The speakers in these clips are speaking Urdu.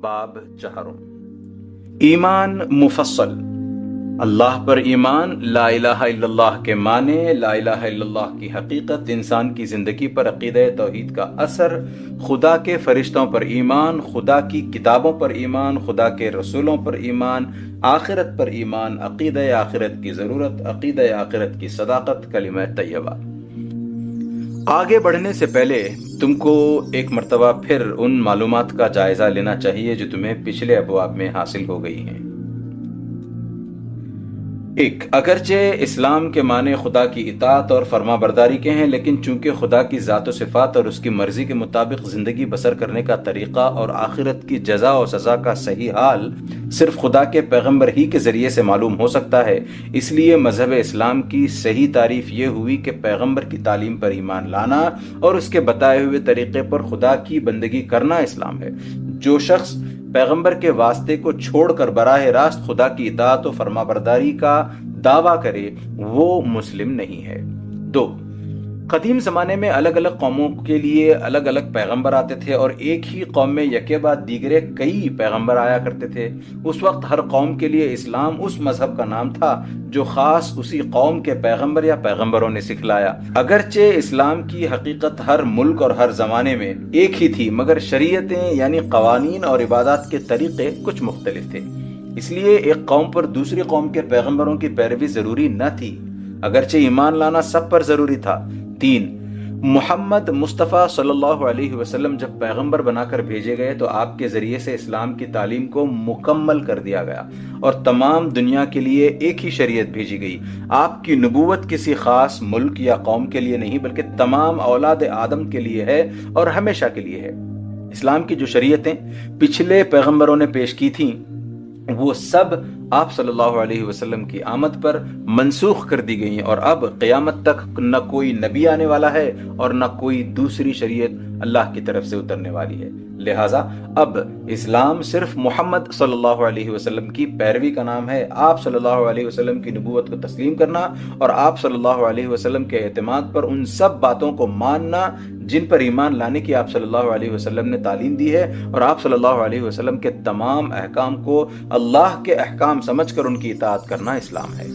باب چہروں۔ ایمان مفصل۔ اللہ پر ایمان، لا الہ الا اللہ کے معنی، لا الہ الا اللہ کی حقیقت، انسان کی زندگی پر عقیدہ توحید کا اثر، خدا کے فرشتوں پر ایمان، خدا کی کتابوں پر ایمان، خدا کے رسولوں پر ایمان، آخرت پر ایمان، عقیدہ آخرت کی ضرورت، عقیدہ آخرت کی صداقت، کلمہ طیبہ۔ آگے بڑھنے سے پہلے تم کو ایک مرتبہ پھر ان معلومات کا جائزہ لینا چاہیے جو تمہیں پچھلے ابواب میں حاصل ہو گئی ہیں۔ ایک، اگرچہ اسلام کے معنی خدا کی اطاعت اور فرما برداری کے ہیں، لیکن چونکہ خدا کی ذات و صفات اور اس کی مرضی کے مطابق زندگی بسر کرنے کا طریقہ اور آخرت کی جزا و سزا کا صحیح حال صرف خدا کے پیغمبر ہی کے ذریعے سے معلوم ہو سکتا ہے، اس لیے مذہب اسلام کی صحیح تعریف یہ ہوئی کہ پیغمبر کی تعلیم پر ایمان لانا اور اس کے بتائے ہوئے طریقے پر خدا کی بندگی کرنا اسلام ہے۔ جو شخص پیغمبر کے واسطے کو چھوڑ کر براہ راست خدا کی اطاعت و فرما برداری کا دعویٰ کرے، وہ مسلم نہیں ہے۔ دو قدیم زمانے میں الگ الگ قوموں کے لیے الگ الگ پیغمبر آتے تھے اور ایک ہی قوم میں یکے بعد دیگرے کئی پیغمبر آیا کرتے تھے۔ اس وقت ہر قوم کے لیے اسلام اس مذہب کا نام تھا جو خاص اسی قوم کے پیغمبر یا پیغمبروں نے سکھلایا۔ اگرچہ اسلام کی حقیقت ہر ملک اور ہر زمانے میں ایک ہی تھی، مگر شریعتیں یعنی قوانین اور عبادات کے طریقے کچھ مختلف تھے۔ اس لیے ایک قوم پر دوسری قوم کے پیغمبروں کی پیروی ضروری نہ تھی۔ اگرچہ ایمان لانا سب پر ضروری تھا تین محمد مصطفیٰ صلی اللہ علیہ وسلم جب پیغمبر بنا کر بھیجے گئے تو آپ کے ذریعے سے اسلام کی تعلیم کو مکمل کر دیا گیا اور تمام دنیا کے لیے ایک ہی شریعت بھیجی گئی۔ آپ کی نبوت کسی خاص ملک یا قوم کے لیے نہیں، بلکہ تمام اولاد آدم کے لیے ہے اور ہمیشہ کے لیے ہے۔ اسلام کی جو شریعتیں پچھلے پیغمبروں نے پیش کی تھیں، وہ سب آپ صلی اللہ علیہ وسلم کی آمد پر منسوخ کر دی گئی ہیں اور اب قیامت تک نہ کوئی نبی آنے والا ہے اور نہ کوئی دوسری شریعت اللہ کی طرف سے اترنے والی ہے۔ لہٰذا اب اسلام صرف محمد صلی اللہ علیہ وسلم کی پیروی کا نام ہے۔ آپ صلی اللہ علیہ وسلم کی نبوت کو تسلیم کرنا اور آپ صلی اللہ علیہ وسلم کے اعتماد پر ان سب باتوں کو ماننا جن پر ایمان لانے کی آپ صلی اللہ علیہ وسلم نے تعلیم دی ہے اور آپ صلی اللہ علیہ وسلم کے تمام احکام کو اللہ کے احکام سمجھ کر ان کی اطاعت کرنا اسلام ہے۔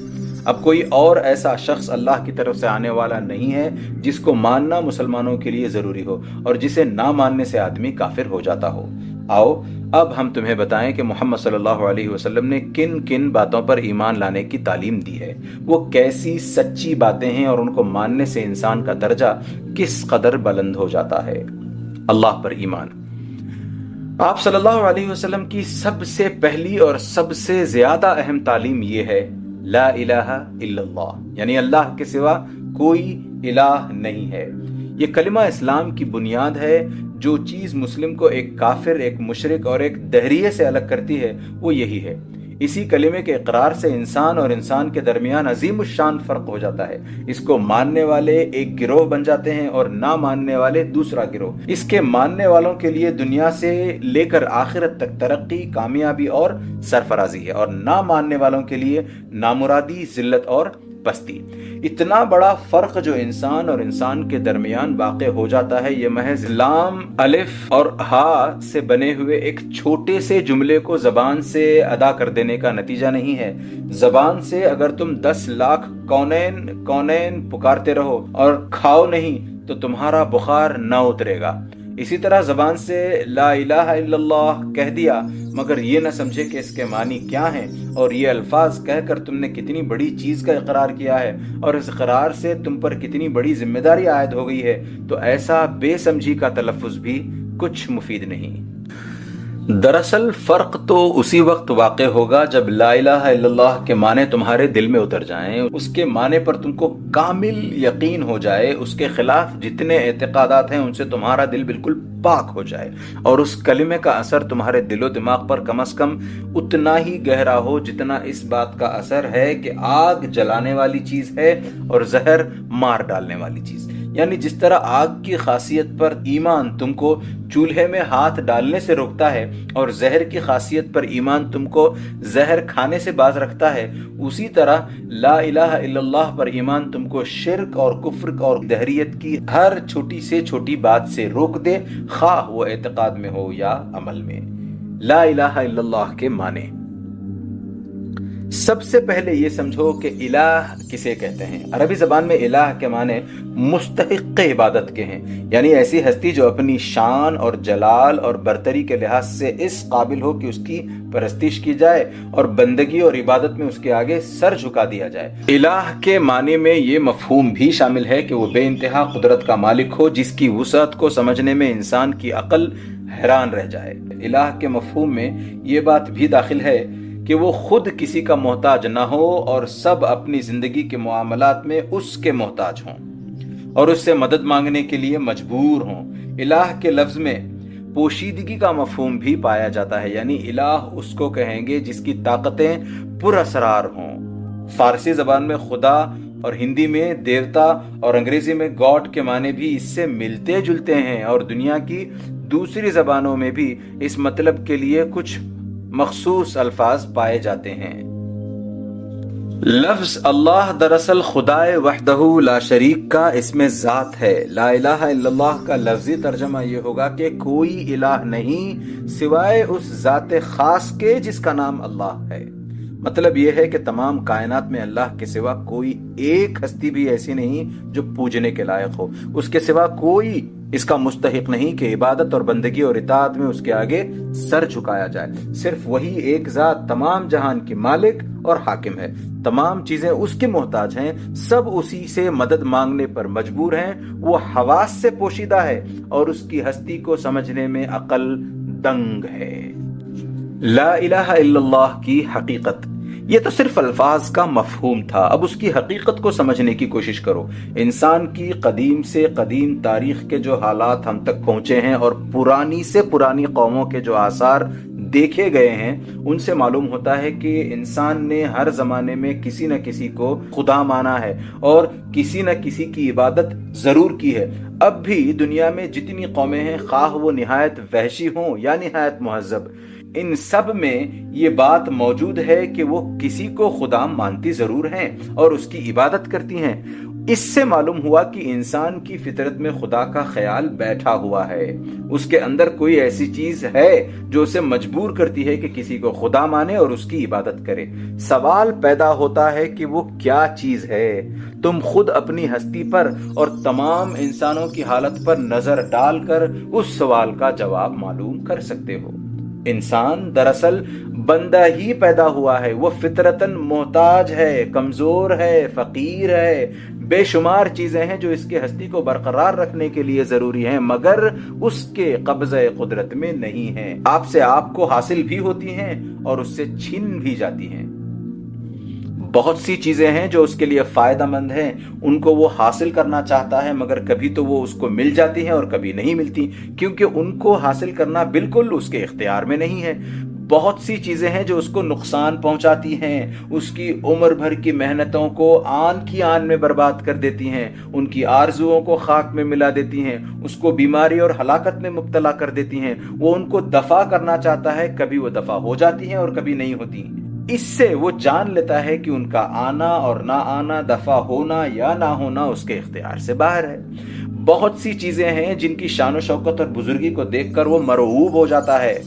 اب کوئی اور ایسا شخص اللہ کی طرف سے آنے والا نہیں ہے جس کو ماننا مسلمانوں کے لیے ضروری ہو اور جسے نہ ماننے سے آدمی کافر ہو جاتا ہو۔ آؤ، اب ہم تمہیں بتائیں کہ محمد صلی اللہ علیہ وسلم نے کن کن باتوں پر ایمان لانے کی تعلیم دی ہے۔ وہ کیسی سچی باتیں ہیں اور ان کو ماننے سے انسان کا درجہ کس قدر بلند ہو جاتا ہے۔ اللہ پر ایمان۔ آپ صلی اللہ علیہ وسلم کی سب سے پہلی اور سب سے زیادہ اہم تعلیم یہ ہے لا الہ الا اللہ یعنی اللہ کے سوا کوئی الہ نہیں ہے۔ یہ کلمہ اسلام کی بنیاد ہے، جو چیز مسلم کو ایک کافر، ایک مشرق اور ایک دہریے سے الگ کرتی ہے، وہ یہی ہے۔ اسی کلمے کے اقرار سے انسان اور انسان کے درمیان عظیم الشان فرق ہو جاتا ہے۔ اس کو ماننے والے ایک گروہ بن جاتے ہیں اور نہ ماننے والے دوسرا گروہ۔ اس کے ماننے والوں کے لیے دنیا سے لے کر آخرت تک ترقی کامیابی اور سرفرازی ہے اور نہ ماننے والوں کے لیے نامرادی ذلت اور پستی۔ اتنا بڑا فرق جو انسان اور انسان کے درمیان واقع ہو جاتا ہے، یہ محض لام، الف اور ہا سے بنے ہوئے ایک چھوٹے سے جملے کو زبان سے ادا کر دینے کا نتیجہ نہیں ہے۔ زبان سے اگر تم دس لاکھ کونین کونین پکارتے رہو اور کھاؤ نہیں، تو تمہارا بخار نہ اترے گا۔ اسی طرح زبان سے لا الہ الا اللہ کہہ دیا، مگر یہ نہ سمجھے کہ اس کے معنی کیا ہیں۔ اور یہ الفاظ کہہ کر تم نے کتنی بڑی چیز کا اقرار کیا ہے، اور اس اقرار سے تم پر کتنی بڑی ذمہ داری عائد ہو گئی ہے۔ تو ایسا بے سمجھی کا تلفظ بھی کچھ مفید نہیں۔ دراصل فرق تو اسی وقت واقع ہوگا جب لا الہ الا اللہ کے معنی تمہارے دل میں اتر جائیں، اس کے معنی پر تم کو کامل یقین ہو جائے، اس کے خلاف جتنے اعتقادات ہیں، ان سے تمہارا دل بالکل پاک ہو جائے۔ اور اس کلمے کا اثر تمہارے دل و دماغ پر کم از کم اتنا ہی گہرا ہو جتنا اس بات کا اثر ہے کہ آگ جلانے والی چیز ہے اور زہر مار ڈالنے والی چیز۔ یعنی جس طرح آگ کی خاصیت پر ایمان تم کو چولہے میں ہاتھ ڈالنے سے روکتا ہے اور زہر کی خاصیت پر ایمان تم کو زہر کھانے سے باز رکھتا ہے، اسی طرح لا الہ الا اللہ پر ایمان تم کو شرک اور کفر اور دہریت کی ہر چھوٹی سے چھوٹی بات سے روک دے، خواہ وہ اعتقاد میں ہو یا عمل میں۔ لا الہ الا اللہ کے معنی۔ سب سے پہلے یہ سمجھو کہ الہ کسے کہتے ہیں؟ عربی زبان میں الہ کے معنی مستحق عبادت کے ہیں۔ یعنی ایسی ہستی جو اپنی شان اور جلال اور برتری کے لحاظ سے اس قابل ہو کہ اس کی پرستش کی جائے اور بندگی اور عبادت میں اس کے آگے سر جھکا دیا جائے۔ الہ کے معنی میں یہ مفہوم بھی شامل ہے کہ وہ بے انتہا قدرت کا مالک ہو، جس کی وسعت کو سمجھنے میں انسان کی عقل حیران رہ جائے۔ الہ کے مفہوم میں یہ بات بھی داخل ہے کہ وہ خود کسی کا محتاج نہ ہو اور سب اپنی زندگی کے معاملات میں اس کے محتاج ہوں اور اس سے مدد مانگنے کے لیے مجبور ہوں۔ الہ کے لفظ میں پوشیدگی کا مفہوم بھی پایا جاتا ہے یعنی الہ اس کو کہیں گے جس کی طاقتیں پر اسرار ہوں۔ فارسی زبان میں خدا اور ہندی میں دیوتا اور انگریزی میں گاڈ کے معنی بھی اس سے ملتے جلتے ہیں اور دنیا کی دوسری زبانوں میں بھی اس مطلب کے لیے کچھ مخصوص الفاظ پائے جاتے ہیں۔ لفظ اللہ دراصل خدا وحدہ لا شریک کا اس میں ذات ہے۔ لا الہ الا اللہ کا لفظی ترجمہ یہ ہوگا کہ کوئی الہ نہیں سوائے اس ذات خاص کے جس کا نام اللہ ہے۔ مطلب یہ ہے کہ تمام کائنات میں اللہ کے سوا کوئی ایک ہستی بھی ایسی نہیں جو پوجنے کے لائق ہو۔ اس کے سوا کوئی اس کا مستحق نہیں کہ عبادت اور بندگی اور اطاعت میں اس کے آگے سر جھکایا جائے۔ صرف وہی ایک ذات تمام جہان کی مالک اور حاکم ہے۔ تمام چیزیں اس کے محتاج ہیں۔ سب اسی سے مدد مانگنے پر مجبور ہیں۔ وہ حواس سے پوشیدہ ہے اور اس کی ہستی کو سمجھنے میں عقل دنگ ہے۔ لا الہ الا اللہ کی حقیقت۔ یہ تو صرف الفاظ کا مفہوم تھا۔ اب اس کی حقیقت کو سمجھنے کی کوشش کرو۔ انسان کی قدیم سے قدیم تاریخ کے جو حالات ہم تک پہنچے ہیں اور پرانی سے پرانی قوموں کے جو آثار دیکھے گئے ہیں، ان سے معلوم ہوتا ہے کہ انسان نے ہر زمانے میں کسی نہ کسی کو خدا مانا ہے اور کسی نہ کسی کی عبادت ضرور کی ہے۔ اب بھی دنیا میں جتنی قومیں ہیں، خواہ وہ نہایت وحشی ہوں یا نہایت مہذب ان سب میں یہ بات موجود ہے کہ وہ کسی کو خدا مانتی ضرور ہیں اور اس کی عبادت کرتی ہیں۔ اس سے معلوم ہوا کہ انسان کی فطرت میں خدا کا خیال بیٹھا ہوا ہے۔ اس کے اندر کوئی ایسی چیز ہے جو اسے مجبور کرتی ہے کہ کسی کو خدا مانے اور اس کی عبادت کرے۔ سوال پیدا ہوتا ہے کہ وہ کیا چیز ہے۔ تم خود اپنی ہستی پر اور تمام انسانوں کی حالت پر نظر ڈال کر اس سوال کا جواب معلوم کر سکتے ہو۔ انسان دراصل بندہ ہی پیدا ہوا ہے۔ وہ فطرتاً محتاج ہے، کمزور ہے، فقیر ہے۔ بے شمار چیزیں ہیں جو اس کے ہستی کو برقرار رکھنے کے لیے ضروری ہیں، مگر اس کے قبضہ قدرت میں نہیں ہیں۔ آپ سے آپ کو حاصل بھی ہوتی ہیں اور اس سے چھن بھی جاتی ہیں۔ بہت سی چیزیں ہیں جو اس کے لیے فائدہ مند ہیں، ان کو وہ حاصل کرنا چاہتا ہے، مگر کبھی تو وہ اس کو مل جاتی ہیں اور کبھی نہیں ملتی، کیونکہ ان کو حاصل کرنا بالکل اس کے اختیار میں نہیں ہے۔ بہت سی چیزیں ہیں جو اس کو نقصان پہنچاتی ہیں، اس کی عمر بھر کی محنتوں کو آن کی آن میں برباد کر دیتی ہیں، ان کی آرزوؤں کو خاک میں ملا دیتی ہیں، اس کو بیماری اور ہلاکت میں مبتلا کر دیتی ہیں۔ وہ ان کو دفع کرنا چاہتا ہے، کبھی وہ دفع ہو جاتی ہیں اور کبھی نہیں ہوتی۔ اس سے وہ جان لیتا ہے کہ ان کا آنا اور نہ آنا، دفع ہونا یا نہ ہونا اس کے اختیار سے باہر ہے۔ بہت سی چیزیں ہیں جن کی شان و شوکت اور بزرگی کو دیکھ کر وہ مرعوب ہو جاتا ہے۔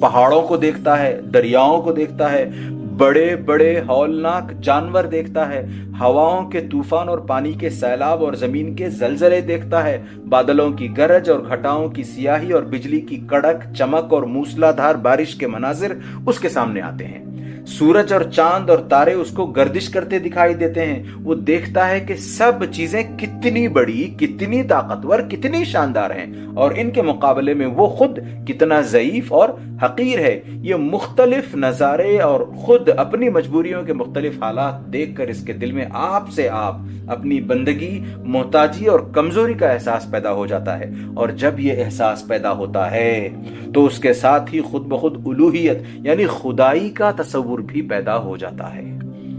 پہاڑوں کو دیکھتا ہے، دریاؤں کو دیکھتا ہے، بڑے بڑے، ہولناک جانور دیکھتا ہے، ہواؤں کے طوفان اور پانی کے سیلاب اور زمین کے زلزلے دیکھتا ہے، بادلوں کی گرج اور گھٹاؤں کی سیاہی اور بجلی کی کڑک، چمک اور موسلا دھار بارش کے مناظر اس کے سامنے آتے ہیں۔ سورج اور چاند اور تارے اس کو گردش کرتے دکھائی دیتے ہیں۔ وہ دیکھتا ہے کہ سب چیزیں کتنی بڑی، کتنی طاقتور، کتنی شاندار ہیں۔ اور ان کے مقابلے میں وہ خود کتنا ضعیف اور حقیر ہے۔ یہ مختلف نظارے اور خود اپنی مجبوریوں کے مختلف حالات دیکھ کر اس کے دل میں آپ سے آپ اپنی بندگی، محتاجی اور کمزوری کا احساس پیدا ہو جاتا ہے۔ اور جب یہ احساس پیدا ہوتا ہے تو اس کے ساتھ ہی خود بخود الوحیت یعنی خدائی کا تصور تصور بھی پیدا ہو جاتا ہے۔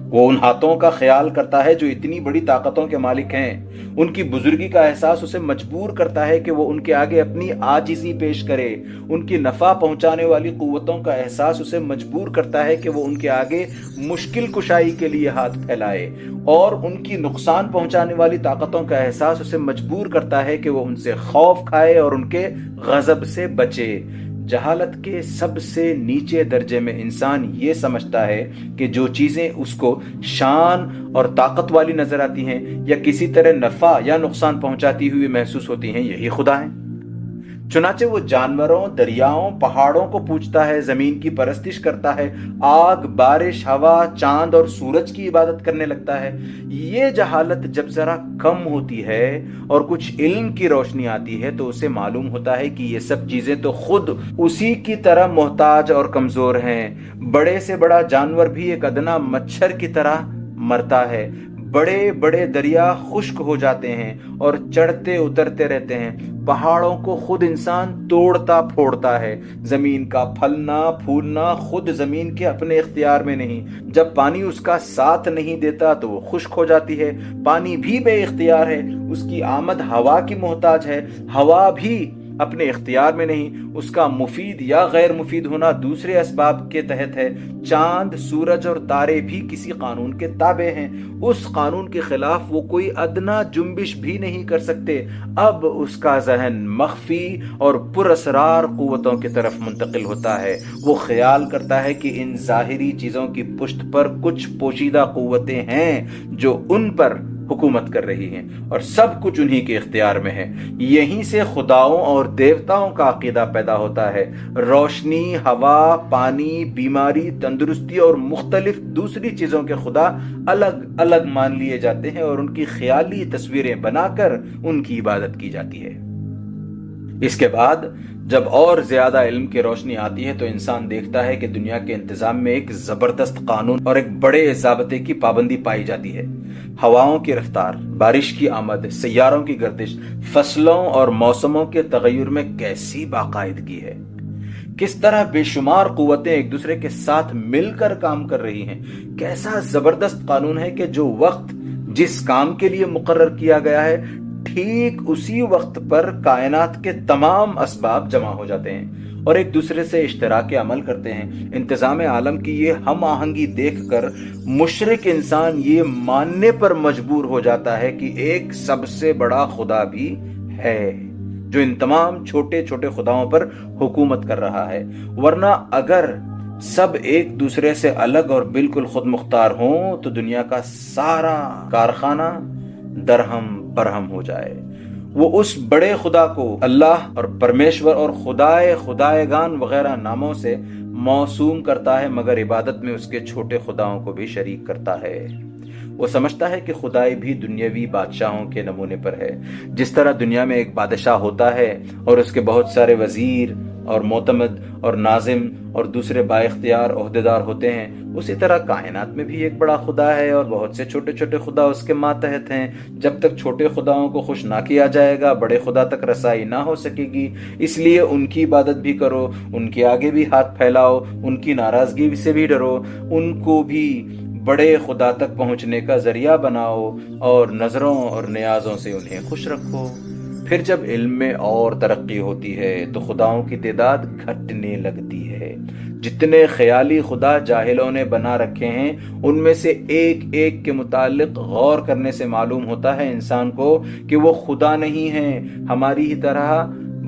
وہ ان ہاتھوں کا خیال کرتا ہے جو اتنی بڑی طاقتوں کے مالک ہیں۔ ان کی بزرگی کا احساس اسے مجبور کرتا ہے کہ وہ ان کے آگے اپنی آجزی پیش کرے۔ ان کی نفع پہنچانے والی قوتوں کا احساس اسے مجبور کرتا ہے کہ وہ ان کے آگے مشکل کشائی کے لیے ہاتھ پھیلائے۔ اور ان کی نقصان پہنچانے والی طاقتوں کا احساس اسے مجبور کرتا ہے کہ وہ ان سے خوف کھائے اور ان کے غضب سے بچے۔ جہالت کے سب سے نیچے درجے میں انسان یہ سمجھتا ہے کہ جو چیزیں اس کو شان اور طاقت والی نظر آتی ہیں یا کسی طرح نفع یا نقصان پہنچاتی ہوئی محسوس ہوتی ہیں، یہی خدا ہیں۔ چنانچہ وہ جانوروں، دریاؤں، پہاڑوں کو پوچھتا ہے، زمین کی پرستش کرتا ہے، آگ، بارش، ہوا، چاند اور سورج کی عبادت کرنے لگتا ہے۔ یہ جہالت جب ذرا کم ہوتی ہے اور کچھ علم کی روشنی آتی ہے تو اسے معلوم ہوتا ہے کہ یہ سب چیزیں تو خود اسی کی طرح محتاج اور کمزور ہیں۔ بڑے سے بڑا جانور بھی ایک ادنا مچھر کی طرح مرتا ہے۔ بڑے بڑے دریا خشک ہو جاتے ہیں اور چڑھتے اترتے رہتے ہیں۔ پہاڑوں کو خود انسان توڑتا پھوڑتا ہے۔ زمین کا پھلنا پھولنا خود زمین کے اپنے اختیار میں نہیں۔ جب پانی اس کا ساتھ نہیں دیتا تو وہ خشک ہو جاتی ہے۔ پانی بھی بے اختیار ہے۔ اس کی آمد ہوا کی محتاج ہے۔ ہوا بھی اپنے اختیار میں نہیں، اس کا مفید یا غیر مفید ہونا دوسرے اسباب کے تحت ہے۔ چاند، سورج اور تارے بھی کسی قانون کے تابع ہیں۔ اس قانون کے خلاف وہ کوئی ادنا جنبش بھی نہیں کر سکتے۔ اب اس کا ذہن مخفی اور پراسرار قوتوں کی طرف منتقل ہوتا ہے۔ وہ خیال کرتا ہے کہ ان ظاہری چیزوں کی پشت پر کچھ پوشیدہ قوتیں ہیں جو ان پر حکومت کر رہی ہیں اور سب کچھ انہی کے اختیار میں ہے۔ یہیں سے خداؤں اور دیوتاؤں کا عقیدہ پیدا ہوتا ہے۔ روشنی، ہوا، پانی، بیماری، تندرستی اور مختلف دوسری چیزوں کے خدا الگ الگ مان لیے جاتے ہیں اور ان کی خیالی تصویریں بنا کر ان کی عبادت کی جاتی ہے۔ اس کے بعد جب اور زیادہ علم کی روشنی آتی ہے تو انسان دیکھتا ہے کہ دنیا کے انتظام میں ایک زبردست قانون اور ایک بڑے ضابطے کی پابندی پائی جاتی ہے۔ ہواؤں کی رفتار، بارش کی آمد، سیاروں کی گردش، فصلوں اور موسموں کے تغیر میں کیسی باقاعدگی ہے۔ کس طرح بے شمار قوتیں ایک دوسرے کے ساتھ مل کر کام کر رہی ہیں۔ کیسا زبردست قانون ہے کہ جو وقت، جس کام کے لیے مقرر کیا گیا ہے ٹھیک اسی وقت پر کائنات کے تمام اسباب جمع ہو جاتے ہیں اور ایک دوسرے سے اشتراک عمل کرتے ہیں۔ انتظام عالم کی یہ ہم آہنگی دیکھ کر مشرق انسان یہ ماننے پر مجبور ہو جاتا ہے کہ ایک سب سے بڑا خدا بھی ہے جو ان تمام چھوٹے چھوٹے خداؤں پر حکومت کر رہا ہے۔ ورنہ اگر سب ایک دوسرے سے الگ اور بالکل خود مختار ہوں تو دنیا کا سارا کارخانہ درہم برہم ہو جائے۔ وہ اس بڑے خدا کو اللہ اور پرمیشور اور خدائے خدائے گان وغیرہ ناموں سے موسوم کرتا ہے، مگر عبادت میں اس کے چھوٹے خداؤں کو بھی شریک کرتا ہے۔ وہ سمجھتا ہے کہ خدائی بھی دنیاوی بادشاہوں کے نمونے پر ہے۔ جس طرح دنیا میں ایک بادشاہ ہوتا ہے اور اس کے بہت سارے وزیر اور معتمد اور ناظم اور دوسرے با اختیار عہدیدار ہوتے ہیں۔ اسی طرح کائنات میں بھی ایک بڑا خدا ہے اور بہت سے چھوٹے چھوٹے خدا اس کے ماتحت ہیں۔ جب تک چھوٹے خداؤں کو خوش نہ کیا جائے گا، بڑے خدا تک رسائی نہ ہو سکے گی۔ اس لیے ان کی عبادت بھی کرو، ان کے آگے بھی ہاتھ پھیلاؤ، ان کی ناراضگی سے بھی ڈرو۔ ان کو بھی بڑے خدا تک پہنچنے کا ذریعہ بناؤ اور نظروں اور نیازوں سے انہیں خوش رکھو۔ پھر جب علم میں اور ترقی ہوتی ہے تو خداؤں کی تعداد گھٹنے لگتی ہے۔ جتنے خیالی خدا جاہلوں نے بنا رکھے ہیں، ان میں سے ایک ایک کے متعلق غور کرنے سے معلوم ہوتا ہے انسان کو کہ وہ خدا نہیں ہیں۔ ہماری ہی طرح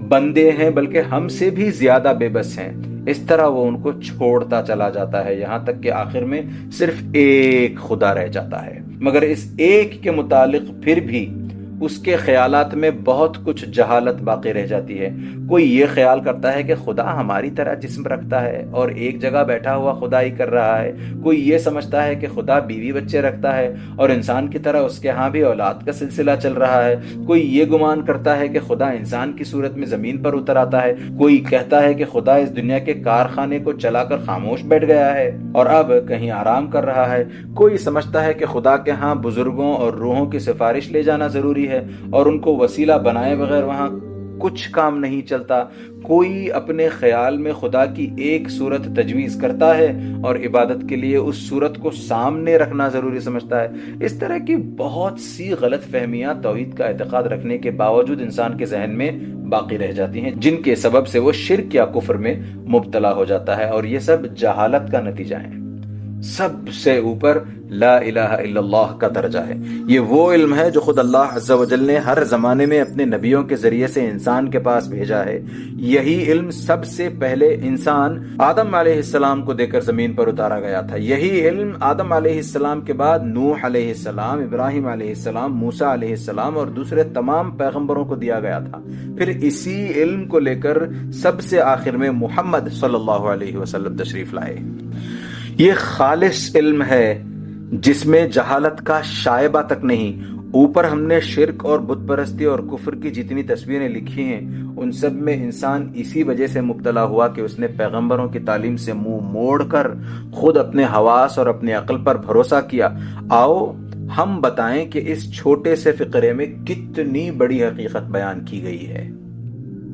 بندے ہیں، بلکہ ہم سے بھی زیادہ بے بس ہیں۔ اس طرح وہ ان کو چھوڑتا چلا جاتا ہے۔ یہاں تک کہ آخر میں صرف ایک خدا رہ جاتا ہے۔ مگر اس ایک کے متعلق پھر بھی اس کے خیالات میں بہت کچھ جہالت باقی رہ جاتی ہے۔ کوئی یہ خیال کرتا ہے کہ خدا ہماری طرح جسم رکھتا ہے اور ایک جگہ بیٹھا ہوا خدا ہی کر رہا ہے۔ کوئی یہ سمجھتا ہے کہ خدا بیوی بچے رکھتا ہے اور انسان کی طرح اس کے ہاں بھی اولاد کا سلسلہ چل رہا ہے۔ کوئی یہ گمان کرتا ہے کہ خدا انسان کی صورت میں زمین پر اتر آتا ہے۔ کوئی کہتا ہے کہ خدا اس دنیا کے کارخانے کو چلا کر خاموش بیٹھ گیا ہے اور اب کہیں آرام کر رہا ہے۔ کوئی سمجھتا ہے کہ خدا کے ہاں بزرگوں اور روحوں کی سفارش لے جانا ضروری ہے اور ان کو وسیلہ بنائے بغیر وہاں کچھ کام نہیں چلتا۔ کوئی اپنے خیال میں خدا کی ایک صورت تجویز کرتا ہے اور عبادت کے لیے اس صورت کو سامنے رکھنا ضروری سمجھتا ہے۔ اس طرح کی بہت سی غلط فہمیاں توحید کا اعتقاد رکھنے کے باوجود انسان کے ذہن میں باقی رہ جاتی ہیں، جن کے سبب سے وہ شرک یا کفر میں مبتلا ہو جاتا ہے اور یہ سب جہالت کا نتیجہ ہے۔ سب سے اوپر لا الہ الا اللہ کا درجہ ہے۔ یہ وہ علم ہے جو خود اللہ عز و جل نے ہر زمانے میں اپنے نبیوں کے ذریعے سے انسان کے پاس بھیجا ہے۔ یہی علم سب سے پہلے انسان آدم علیہ السلام کو دے کر زمین پر اتارا گیا تھا۔ یہی علم آدم علیہ السلام کے بعد نوح علیہ السلام، ابراہیم علیہ السلام موسا علیہ السلام اور دوسرے تمام پیغمبروں کو دیا گیا تھا۔ پھر اسی علم کو لے کر سب سے آخر میں محمد صلی اللہ علیہ وسلم تشریف لائے۔ یہ خالص علم ہے جس میں جہالت کا شائبہ تک نہیں۔ اوپر ہم نے شرک اور بت پرستی اور کفر کی جتنی تصویریں لکھی ہیں، ان سب میں انسان اسی وجہ سے مبتلا ہوا کہ اس نے پیغمبروں کی تعلیم سے منہ مو موڑ کر خود اپنے حواس اور اپنے عقل پر بھروسہ کیا۔ آؤ ہم بتائیں کہ اس چھوٹے سے فقرے میں کتنی بڑی حقیقت بیان کی گئی ہے۔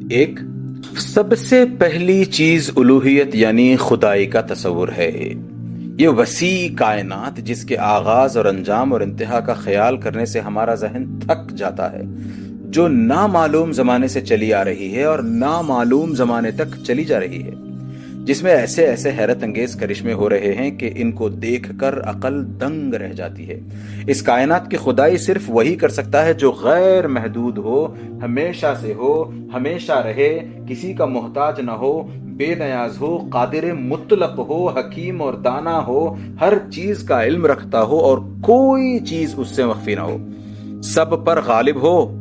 ایک، سب سے پہلی چیز الوحیت یعنی خدائی کا تصور ہے۔ یہ وسیع کائنات جس کے آغاز اور انجام اور انتہا کا خیال کرنے سے ہمارا ذہن تھک جاتا ہے، جو نامعلوم زمانے سے چلی آ رہی ہے اور نامعلوم زمانے تک چلی جا رہی ہے، جس میں ایسے ایسے حیرت انگیز کرشمے ہو رہے ہیں کہ ان کو دیکھ کر عقل دنگ رہ جاتی ہے۔ اس کائنات کی خدائی صرف وہی کر سکتا ہے جو غیر محدود ہو، ہمیشہ سے ہو، ہمیشہ رہے، کسی کا محتاج نہ ہو بے نیاز ہو، قادر مطلق ہو، حکیم اور دانا ہو، ہر چیز کا علم رکھتا ہو اور کوئی چیز اس سے مخفی نہ ہو۔ سب پر غالب ہو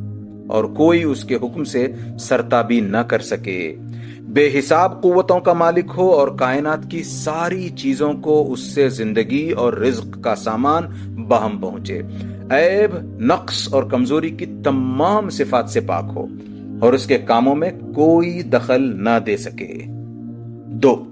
اور کوئی اس کے حکم سے سرتابی نہ کر سکے۔ بے حساب قوتوں کا مالک ہو اور کائنات کی ساری چیزوں کو اس سے زندگی اور رزق کا سامان بہم پہنچے۔ عیب، نقص اور کمزوری کی تمام صفات سے پاک ہو اور اس کے کاموں میں کوئی دخل نہ دے سکے۔ دو۔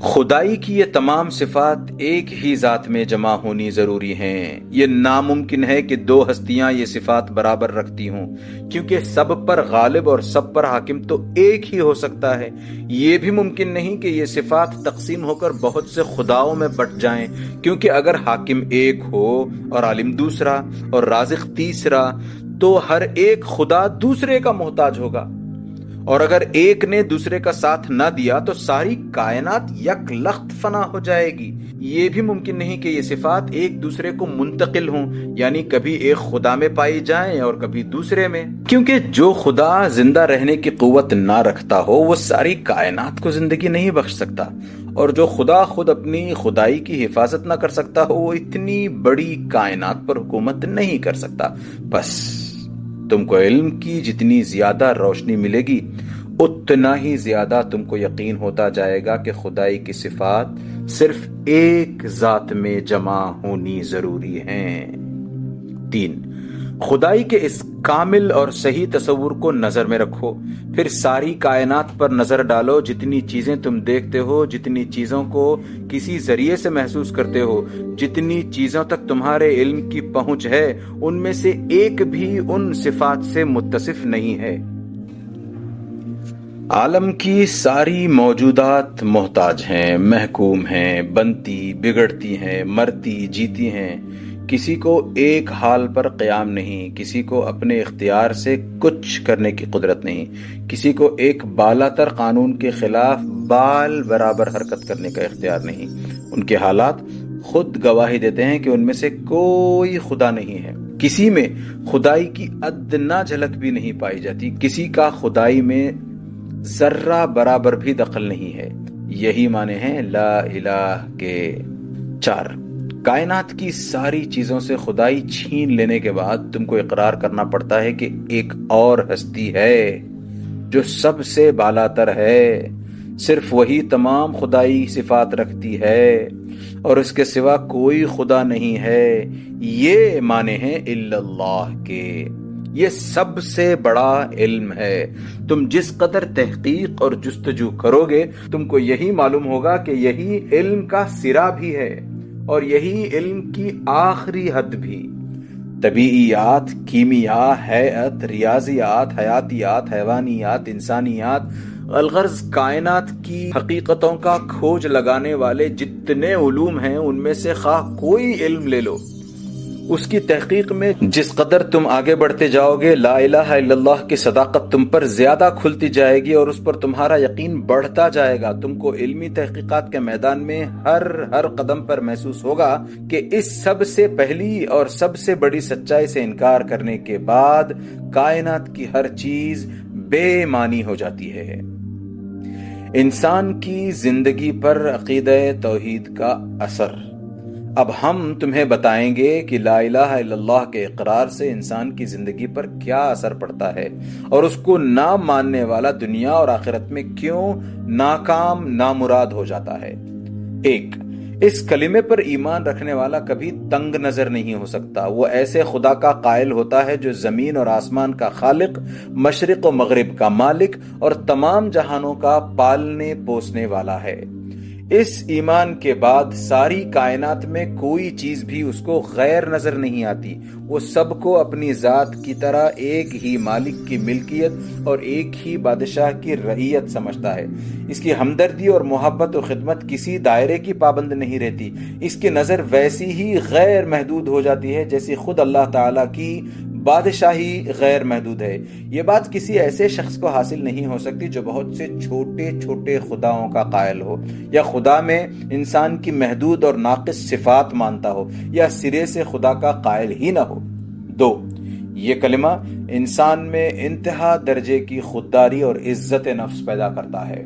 خدائی کی یہ تمام صفات ایک ہی ذات میں جمع ہونی ضروری ہیں۔ یہ ناممکن ہے کہ دو ہستیاں یہ صفات برابر رکھتی ہوں، کیونکہ سب پر غالب اور سب پر حاکم تو ایک ہی ہو سکتا ہے۔ یہ بھی ممکن نہیں کہ یہ صفات تقسیم ہو کر بہت سے خداؤں میں بٹ جائیں، کیونکہ اگر حاکم ایک ہو اور عالم دوسرا اور رازق تیسرا، تو ہر ایک خدا دوسرے کا محتاج ہوگا۔ اور اگر ایک نے دوسرے کا ساتھ نہ دیا تو ساری کائنات یک لخت فنا ہو جائے گی۔ یہ بھی ممکن نہیں کہ یہ صفات ایک دوسرے کو منتقل ہوں یعنی کبھی ایک خدا میں پائی جائیں اور کبھی دوسرے میں۔ کیونکہ جو خدا زندہ رہنے کی قوت نہ رکھتا ہو، وہ ساری کائنات کو زندگی نہیں بخش سکتا۔ اور جو خدا خود اپنی خدائی کی حفاظت نہ کر سکتا ہو، وہ اتنی بڑی کائنات پر حکومت نہیں کر سکتا۔ بس۔ تم کو علم کی جتنی زیادہ روشنی ملے گی، اتنا ہی زیادہ تم کو یقین ہوتا جائے گا کہ خدائی کی صفات صرف ایک ذات میں جمع ہونی ضروری ہیں۔ تین خدائی کے اس کامل اور صحیح تصور کو نظر میں رکھو۔ پھر ساری کائنات پر نظر ڈالو۔ جتنی چیزیں تم دیکھتے ہو، جتنی چیزوں کو کسی ذریعے سے محسوس کرتے ہو، جتنی چیزوں تک تمہارے علم کی پہنچ ہے، ان میں سے ایک بھی ان صفات سے متصف نہیں ہے۔ عالم کی ساری موجودات محتاج ہیں، محکوم ہیں، بنتی، بگڑتی ہیں، مرتی، جیتی ہیں۔ کسی کو ایک حال پر قیام نہیں، کسی کو اپنے اختیار سے کچھ کرنے کی قدرت نہیں، کسی کو ایک بالا تر قانون کے خلاف بال برابر حرکت کرنے کا اختیار نہیں۔ ان کے حالات خود گواہی دیتے ہیں کہ ان میں سے کوئی خدا نہیں ہے۔ کسی میں خدائی کی ادنا جھلک بھی نہیں پائی جاتی، کسی کا خدائی میں ذرہ برابر بھی دخل نہیں ہے۔ یہی معنی ہیں لا الہ کے چار۔ کائنات کی ساری چیزوں سے خدائی چھین لینے کے بعد تم کو اقرار کرنا پڑتا ہے کہ ایک اور ہستی ہے جو سب سے بالا تر ہے۔ صرف وہی تمام خدائی صفات رکھتی ہے اور اس کے سوا کوئی خدا نہیں ہے۔ یہ مانے ہیں اللہ کے۔ یہ سب سے بڑا علم ہے۔ تم جس قدر تحقیق اور جستجو کرو گے، تم کو یہی معلوم ہوگا کہ یہی علم کا سرا بھی ہے۔ اور یہی علم کی آخری حد بھی۔ طبیعیات کیمیا حیات، ریاضیات، حیاتیات، حیوانیات، انسانیات، الغرض کائنات کی حقیقتوں کا کھوج لگانے والے جتنے علوم ہیں، ان میں سے خواہ کوئی علم لے لو۔ اس کی تحقیق میں جس قدر تم آگے بڑھتے جاؤ گے، لا الہ الا اللہ کی صداقت تم پر زیادہ کھلتی جائے گی اور اس پر تمہارا یقین بڑھتا جائے گا۔ تم کو علمی تحقیقات کے میدان میں ہر ہر قدم پر محسوس ہوگا کہ اس سب سے پہلی اور سب سے بڑی سچائی سے انکار کرنے کے بعد کائنات کی ہر چیز بے معنی ہو جاتی ہے۔ انسان کی زندگی پر عقیدہ توحید کا اثر۔ اب ہم تمہیں بتائیں گے کہ لا الہ الا اللہ کے اقرار سے انسان کی زندگی پر کیا اثر پڑتا ہے اور اس کو نہ ماننے والا دنیا اور آخرت میں کیوں ناکام، نامراد ہو جاتا ہے؟ ایک، اس کلمے پر ایمان رکھنے والا کبھی تنگ نظر نہیں ہو سکتا۔ وہ ایسے خدا کا قائل ہوتا ہے جو زمین اور آسمان کا خالق، مشرق و مغرب کا مالک اور تمام جہانوں کا پالنے، پوسنے والا ہے۔ اس ایمان کے بعد ساری کائنات میں کوئی چیز بھی اس کو غیر نظر نہیں آتی۔ وہ سب کو اپنی ذات کی طرح ایک ہی مالک کی ملکیت اور ایک ہی بادشاہ کی رعیت سمجھتا ہے۔ اس کی ہمدردی اور محبت و خدمت کسی دائرے کی پابند نہیں رہتی۔ اس کی نظر ویسی ہی غیر محدود ہو جاتی ہے جیسی خود اللہ تعالی کی بادشاہی غیر محدود ہے۔ یہ بات کسی ایسے شخص کو حاصل نہیں ہو سکتی جو بہت سے چھوٹے چھوٹے خداؤں کا قائل ہو، یا خدا میں انسان کی محدود اور ناقص صفات مانتا ہو، یا سرے سے خدا کا قائل ہی نہ ہو۔ دو، یہ کلمہ انسان میں انتہا درجے کی خودداری اور عزت نفس پیدا کرتا ہے۔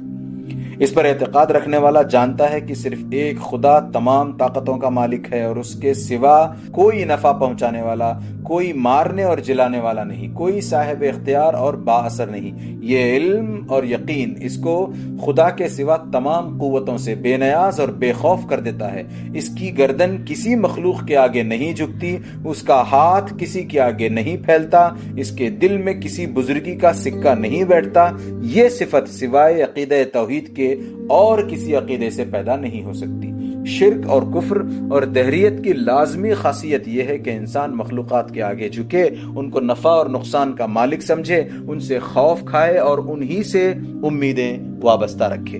اس پر اعتقاد رکھنے والا جانتا ہے کہ صرف ایک خدا تمام طاقتوں کا مالک ہے اور اس کے سوا کوئی نفع پہنچانے والا، کوئی مارنے اور جلانے والا نہیں، کوئی صاحب اختیار اور با اثر نہیں۔ یہ علم اور یقین اس کو خدا کے سوا تمام قوتوں سے بے نیاز اور بے خوف کر دیتا ہے۔ اس کی گردن کسی مخلوق کے آگے نہیں جھکتی، اس کا ہاتھ کسی کے آگے نہیں پھیلتا، اس کے دل میں کسی بزرگی کا سکہ نہیں بیٹھتا۔ یہ صفت سوائے عقیدہ توحید کے اور کسی عقیدے سے پیدا نہیں ہو سکتی۔ شرک اور کفر اور دہریت کی لازمی خاصیت یہ ہے کہ انسان مخلوقات کے آگے جھکے، ان کو نفع اور نقصان کا مالک سمجھے، ان سے خوف کھائے اور انہی سے امیدیں وابستہ رکھے۔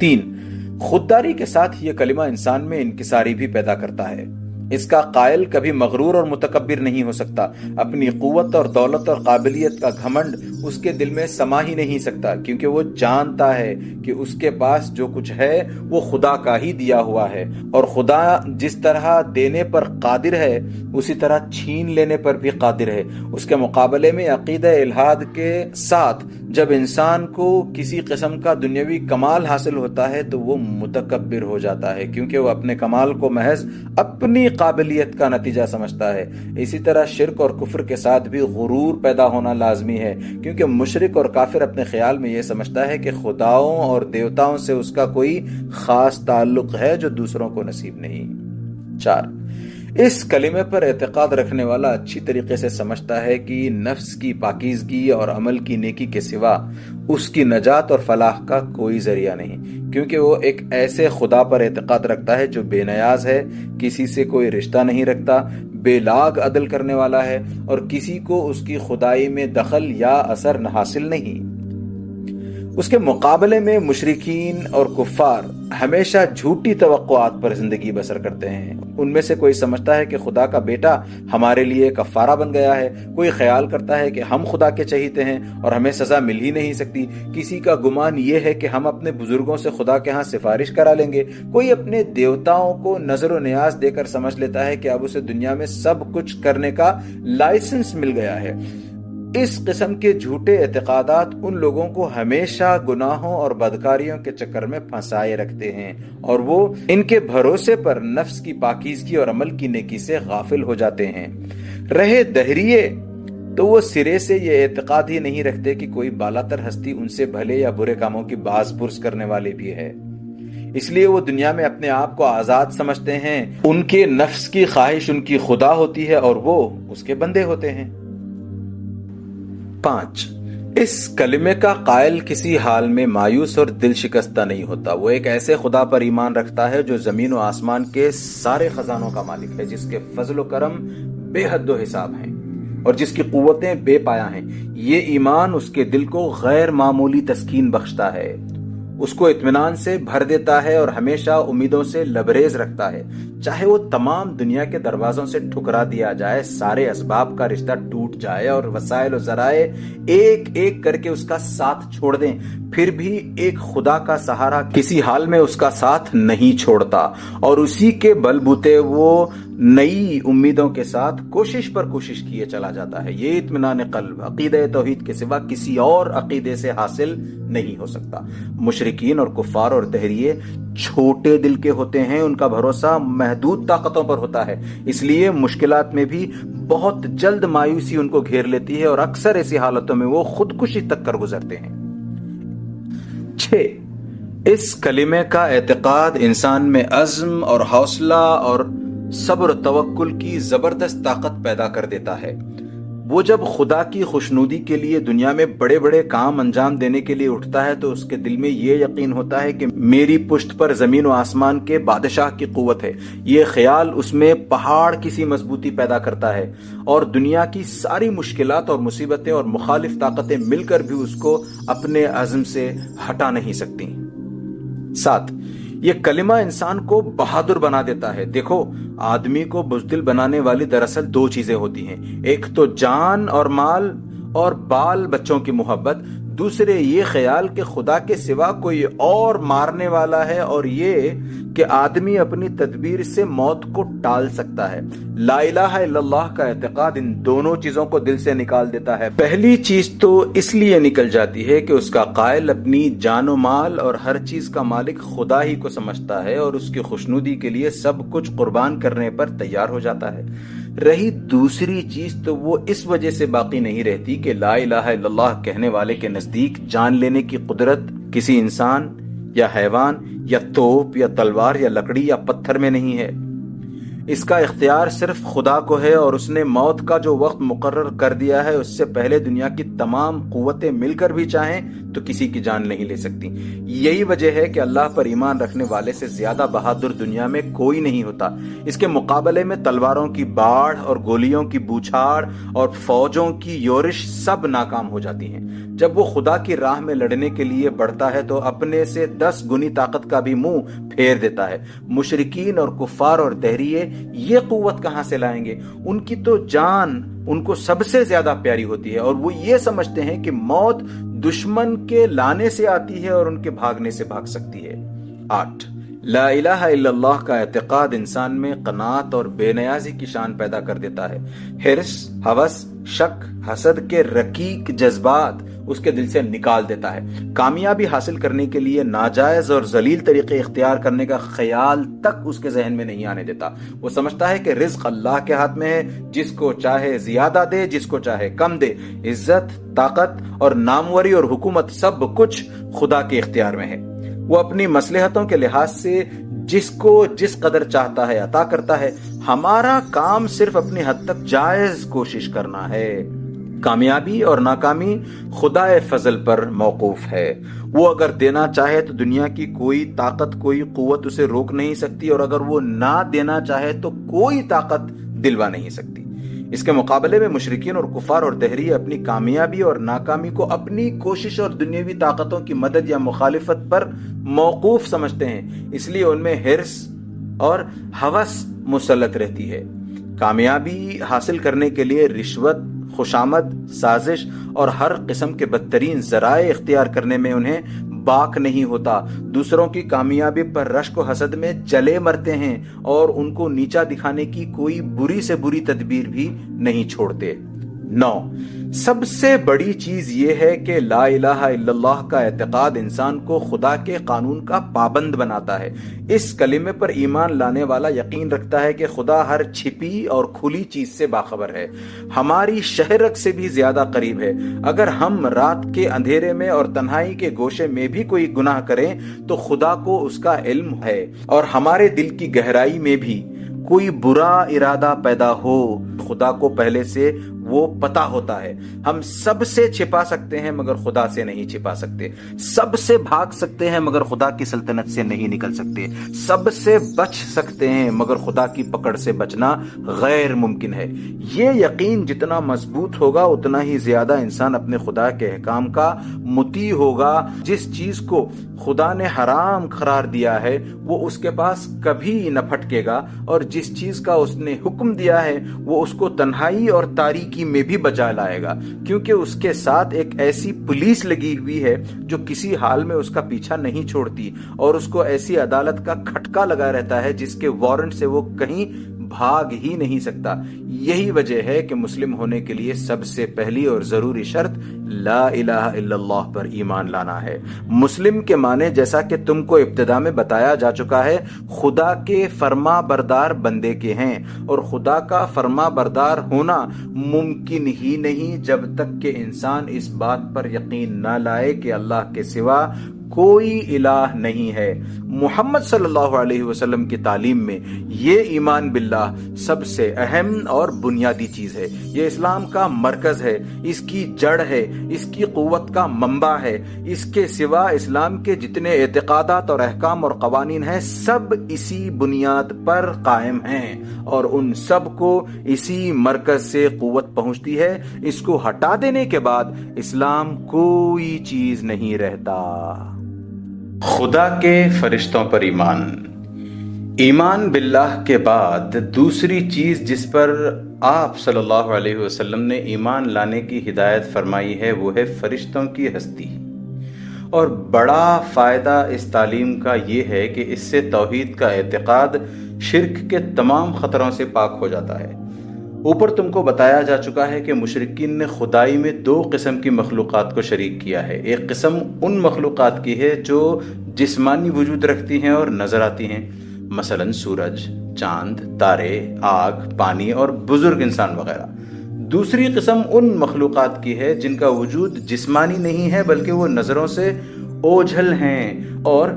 تین، خودداری کے ساتھ یہ کلمہ انسان میں انکساری بھی پیدا کرتا ہے۔ اس کا قائل کبھی مغرور اور متکبر نہیں ہو سکتا۔ اپنی قوت اور دولت اور قابلیت کا گھمنڈ اس کے دل میں سما ہی نہیں سکتا، کیونکہ وہ جانتا ہے کہ اس کے پاس جو کچھ ہے، وہ خدا کا ہی دیا ہوا ہے۔ اور خدا جس طرح دینے پر قادر ہے، اسی طرح چھین لینے پر بھی قادر ہے۔ اس کے مقابلے میں عقید الہاد کے ساتھ جب انسان کو کسی قسم کا دنیاوی کمال حاصل ہوتا ہے تو وہ متکبر ہو جاتا ہے، کیونکہ وہ اپنے کمال کو محض اپنی قابلیت کا نتیجہ سمجھتا ہے۔ اسی طرح شرک اور کفر کے ساتھ بھی غرور پیدا ہونا لازمی ہے، کیونکہ مشرق اور کافر اپنے خیال میں یہ سمجھتا ہے کہ خداؤں اور دیوتاؤں سے اس کا کوئی خاص تعلق ہے جو دوسروں کو نصیب نہیں۔ چار اس کلمے پر اعتقاد رکھنے والا اچھی طریقے سے سمجھتا ہے کہ نفس کی پاکیزگی اور عمل کی نیکی کے سوا اس کی نجات اور فلاح کا کوئی ذریعہ نہیں، کیونکہ وہ ایک ایسے خدا پر اعتقاد رکھتا ہے جو بے نیاز ہے، کسی سے کوئی رشتہ نہیں رکھتا، بے لاگ عدل کرنے والا ہے اور کسی کو اس کی خدائی میں دخل یا اثر حاصل نہیں۔ اس کے مقابلے میں مشرقین اور کفار ہمیشہ جھوٹی توقعات پر زندگی بسر کرتے ہیں۔ ان میں سے کوئی سمجھتا ہے کہ خدا کا بیٹا ہمارے لیے کفارہ بن گیا ہے، کوئی خیال کرتا ہے کہ ہم خدا کے چہیتے ہیں اور ہمیں سزا مل ہی نہیں سکتی۔ کسی کا گمان یہ ہے کہ ہم اپنے بزرگوں سے خدا کے ہاں سفارش کرا لیں گے۔ کوئی اپنے دیوتاؤں کو نظر و نیاز دے کر سمجھ لیتا ہے کہ اب اسے دنیا میں سب کچھ کرنے کا لائسنس مل گیا ہے۔ اس قسم کے جھوٹے اعتقادات ان لوگوں کو ہمیشہ گناہوں اور بدکاریوں کے چکر میں پھنسائے رکھتے ہیں اور وہ ان کے بھروسے پر نفس کی پاکیزگی اور عمل کی نیکی سے غافل ہو جاتے ہیں۔ رہے دہریے، تو وہ سرے سے یہ اعتقاد ہی نہیں رکھتے کہ کوئی بالا تر ہستی ان سے بھلے یا برے کاموں کی باز پرس کرنے والی بھی ہے۔ اس لیے وہ دنیا میں اپنے آپ کو آزاد سمجھتے ہیں۔ ان کے نفس کی خواہش ان کی خدا ہوتی ہے اور وہ اس کے بندے ہوتے ہیں۔ پانچ۔ اس کلمے کا قائل کسی حال میں مایوس اور دل شکستہ نہیں ہوتا۔ وہ ایک ایسے خدا پر ایمان رکھتا ہے جو زمین و آسمان کے سارے خزانوں کا مالک ہے، جس کے فضل و کرم بے حد و حساب ہیں اور جس کی قوتیں بے پایا ہیں۔ یہ ایمان اس کے دل کو غیر معمولی تسکین بخشتا ہے۔ اس کو اطمینان سے بھر دیتا ہے اور ہمیشہ امیدوں سے لبریز رکھتا ہے۔ چاہے وہ تمام دنیا کے دروازوں سے ٹھکرا دیا جائے، سارے اسباب کا رشتہ ٹوٹ جائے اور وسائل و ذرائع ایک ایک کر کے اس کا ساتھ چھوڑ دیں، پھر بھی ایک خدا کا سہارا کسی حال میں اس کا ساتھ نہیں چھوڑتا۔ اور اسی کے بل بوتے وہ نئی امیدوں کے ساتھ کوشش پر کوشش کیے چلا جاتا ہے۔ یہ اطمینان قلب عقید توحید کے سوا کسی اور عقیدے سے حاصل نہیں ہو سکتا۔ مشرقین اور کفار اور دہریے چھوٹے دل کے ہوتے ہیں، ان کا بھروسہ محدود طاقتوں پر ہوتا ہے۔ اس لیے مشکلات میں بھی بہت جلد مایوسی ان کو گھیر لیتی ہے اور اکثر ایسی حالتوں میں وہ خودکشی تک کر گزرتے ہیں۔ چھ، اس کلمے کا اعتقاد انسان میں عزم اور حوصلہ اور صبر توکل کی زبردست طاقت پیدا کر دیتا ہے۔ وہ جب خدا کی خوشنودی کے لیے دنیا میں بڑے بڑے کام انجام دینے کے لیے اٹھتا ہے تو اس کے دل میں یہ یقین ہوتا ہے کہ میری پشت پر زمین و آسمان کے بادشاہ کی قوت ہے۔ یہ خیال اس میں پہاڑ کسی مضبوطی پیدا کرتا ہے اور دنیا کی ساری مشکلات اور مصیبتیں اور مخالف طاقتیں مل کر بھی اس کو اپنے عزم سے ہٹا نہیں سکتی۔ ساتھ یہ کلمہ انسان کو بہادر بنا دیتا ہے۔ دیکھو، آدمی کو بزدل بنانے والی دراصل دو چیزیں ہوتی ہیں۔ ایک تو جان اور مال اور بال بچوں کی محبت۔ دوسرے یہ خیال کہ خدا کے سوا کوئی اور مارنے والا ہے اور یہ کہ آدمی اپنی تدبیر سے موت کو ٹال سکتا ہے۔ لا الہ الا اللہ کا اعتقاد ان دونوں چیزوں کو دل سے نکال دیتا ہے۔ پہلی چیز تو اس لیے نکل جاتی ہے کہ اس کا قائل اپنی جان و مال اور ہر چیز کا مالک خدا ہی کو سمجھتا ہے اور اس کی خوشنودی کے لیے سب کچھ قربان کرنے پر تیار ہو جاتا ہے۔ رہی دوسری چیز تو وہ اس وجہ سے باقی نہیں رہتی کہ لا الہ الا اللہ کہنے والے کے نزدیک جان لینے کی قدرت کسی انسان یا حیوان یا توپ یا تلوار یا لکڑی یا پتھر میں نہیں ہے۔ اس کا اختیار صرف خدا کو ہے اور اس نے موت کا جو وقت مقرر کر دیا ہے، اس سے پہلے دنیا کی تمام قوتیں مل کر بھی چاہیں تو کسی کی جان نہیں لے سکتی۔ یہی وجہ ہے کہ اللہ پر ایمان رکھنے والے سے زیادہ بہادر دنیا میں کوئی نہیں ہوتا۔ اس کے مقابلے میں تلواروں کی باڑھ اور گولیوں کی بوچھاڑ اور فوجوں کی یورش سب ناکام ہو جاتی ہیں۔ جب وہ خدا کی راہ میں لڑنے کے لیے بڑھتا ہے تو اپنے سے دس گنی طاقت کا بھی منہ پھیر دیتا ہے۔ مشرقین اور کفار اور دہریے یہ قوت کہاں سے لائیں گے؟ ان کی تو جان، ان کو سب سے زیادہ پیاری ہوتی ہے اور وہ یہ سمجھتے ہیں کہ موت دشمن کے لانے سے آتی ہے اور ان کے بھاگنے سے بھاگ سکتی ہے۔ آٹھ، لا الہ الا اللہ کا اعتقاد انسان میں قناعت اور بے نیازی کی شان پیدا کر دیتا ہے۔ ہرس حوث، شک، حسد کے رقیق جذبات اس کے دل سے نکال دیتا ہے۔ کامیابی حاصل کرنے کے لیے ناجائز اور ذلیل طریقے اختیار کرنے کا خیال تک اس کے ذہن میں نہیں آنے دیتا۔ وہ سمجھتا ہے کہ رزق اللہ کے ہاتھ میں ہے، جس کو چاہے زیادہ دے، جس کو چاہے کم دے۔ عزت، طاقت اور ناموری اور حکومت سب کچھ خدا کے اختیار میں ہے۔ وہ اپنی مسلحتوں کے لحاظ سے جس کو جس قدر چاہتا ہے، عطا کرتا ہے۔ ہمارا کام صرف اپنی حد تک جائز کوشش کرنا ہے۔ کامیابی اور ناکامی خدا فضل پر موقوف ہے۔ وہ اگر دینا چاہے تو دنیا کی کوئی طاقت، کوئی قوت اسے روک نہیں سکتی اور اگر وہ نہ دینا چاہے تو کوئی طاقت دلوا نہیں سکتی۔ اس کے مقابلے میں مشرقین اور کفار اور دہری اپنی کامیابی اور ناکامی کو اپنی کوشش اور دنیاوی طاقتوں کی مدد یا مخالفت پر موقوف سمجھتے ہیں۔ اس لیے ان میں ہرس اور حوث مسلط رہتی ہے۔ کامیابی حاصل کرنے کے لیے رشوت خوشامد، سازش اور ہر قسم کے بدترین ذرائع اختیار کرنے میں انہیں باک نہیں ہوتا۔ دوسروں کی کامیابی پر رشک و حسد میں جلے مرتے ہیں اور ان کو نیچا دکھانے کی کوئی بری سے بری تدبیر بھی نہیں چھوڑتے۔ نو۔ سب سے بڑی چیز یہ ہے کہ لا الہ الا اللہ کا اعتقاد انسان کو خدا کے قانون کا پابند بناتا ہے۔ اس کلمے پر ایمان لانے والا یقین رکھتا ہے کہ خدا ہر چھپی اور کھلی چیز سے باخبر ہے۔ ہماری شہرک سے بھی زیادہ قریب ہے۔ اگر ہم رات کے اندھیرے میں اور تنہائی کے گوشے میں بھی کوئی گناہ کریں تو خدا کو اس کا علم ہے اور ہمارے دل کی گہرائی میں بھی۔ کوئی برا ارادہ پیدا ہو، خدا کو پہلے سے وہ پتا ہوتا ہے۔ ہم سب سے چھپا سکتے ہیں مگر خدا سے نہیں چھپا سکتے۔ سب سے بھاگ سکتے ہیں مگر خدا کی سلطنت سے نہیں نکل سکتے۔ سب سے بچ سکتے ہیں مگر خدا کی پکڑ سے بچنا غیر ممکن ہے۔ یہ یقین جتنا مضبوط ہوگا، اتنا ہی زیادہ انسان اپنے خدا کے احکام کا متی ہوگا۔ جس چیز کو خدا نے حرام قرار دیا ہے، وہ اس کے پاس کبھی نہ پھٹکے گا، اور جس چیز کا اس نے حکم دیا ہے، وہ اس کو تنہائی اور تاریکی میں بھی بچا لائے گا۔ کیونکہ اس کے ساتھ ایک ایسی پولیس لگی ہوئی ہے، جو کسی حال میں اس کا پیچھا نہیں چھوڑتی، اور اس کو ایسی عدالت کا کھٹکا لگا رہتا ہے، جس کے وارنٹ سے وہ کہیں بھاگ ہی نہیں سکتا۔ یہی وجہ ہے کہ مسلم ہونے کے لیے سب سے پہلی اور ضروری شرط لا الہ الا اللہ پر ایمان لانا ہے۔ مسلم کے معنی جیسا کہ تم کو ابتدا میں بتایا جا چکا ہے، خدا کے فرما بردار بندے کے ہیں۔ اور خدا کا فرما بردار ہونا ممکن ہی نہیں جب تک کہ انسان اس بات پر یقین نہ لائے کہ اللہ کے سوا کوئی الہ نہیں ہے۔ محمد صلی اللہ علیہ وسلم کی تعلیم میں یہ ایمان باللہ سب سے اہم اور بنیادی چیز ہے۔ یہ اسلام کا مرکز ہے، اس کی جڑ ہے، اس کی قوت کا منبع ہے۔ اس کے سوا اسلام کے جتنے اعتقادات اور احکام اور قوانین ہیں، سب اسی بنیاد پر قائم ہیں۔ اور ان سب کو اسی مرکز سے قوت پہنچتی ہے۔ اس کو ہٹا دینے کے بعد اسلام کوئی چیز نہیں رہتا۔ خدا کے فرشتوں پر ایمان۔ ایمان باللہ کے بعد دوسری چیز جس پر آپ صلی اللہ علیہ وسلم نے ایمان لانے کی ہدایت فرمائی ہے، وہ ہے فرشتوں کی ہستی۔ اور بڑا فائدہ اس تعلیم کا یہ ہے کہ اس سے توحید کا اعتقاد شرک کے تمام خطروں سے پاک ہو جاتا ہے۔ اوپر تم کو بتایا جا چکا ہے کہ مشرقین نے خدائی میں دو قسم کی مخلوقات کو شریک کیا ہے۔ ایک قسم ان مخلوقات کی ہے جو جسمانی وجود رکھتی ہیں اور نظر آتی ہیں۔ مثلا سورج، چاند، تارے، آگ، پانی اور بزرگ انسان وغیرہ۔ دوسری قسم ان مخلوقات کی ہے جن کا وجود جسمانی نہیں ہے بلکہ وہ نظروں سے اوجھل ہیں اور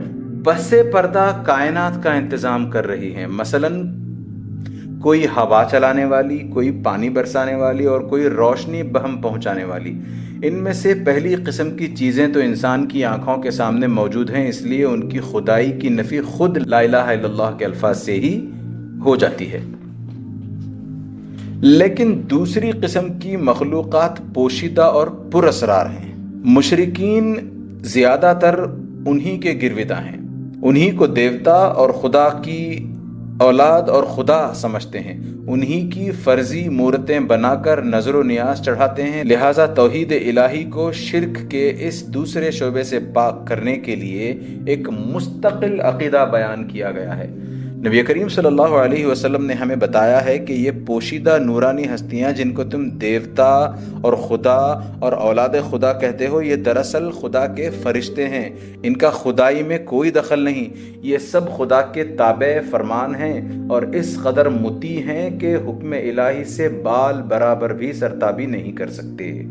بس پردہ کائنات کا انتظام کر رہی ہیں۔ مثلا کوئی ہوا چلانے والی، کوئی پانی برسانے والی اور کوئی روشنی بہم پہنچانے والی۔ ان میں سے پہلی قسم کی چیزیں تو انسان کی آنکھوں کے سامنے موجود ہیں، اس لیے ان کی خدائی کی نفی خود لا الہ الا اللہ کے الفاظ سے ہی ہو جاتی ہے۔ لیکن دوسری قسم کی مخلوقات پوشیدہ اور پر اسرار ہیں۔ مشرقین زیادہ تر انہی کے گرویدہ ہیں۔ انہی کو دیوتا اور خدا کی اولاد اور خدا سمجھتے ہیں۔ انہی کی فرضی مورتیں بنا کر نظر و نیاز چڑھاتے ہیں۔ لہٰذا توحید الہی کو شرک کے اس دوسرے شعبے سے پاک کرنے کے لیے ایک مستقل عقیدہ بیان کیا گیا ہے۔ نبی کریم صلی اللہ علیہ وسلم نے ہمیں بتایا ہے کہ یہ پوشیدہ نورانی ہستیاں جن کو تم دیوتا اور خدا اور اولاد خدا کہتے ہو، یہ دراصل خدا کے فرشتے ہیں۔ ان کا خدائی میں کوئی دخل نہیں۔ یہ سب خدا کے تابع فرمان ہیں اور اس قدر متی ہیں کہ حکم الہی سے بال برابر بھی سرتابی نہیں کر سکتے۔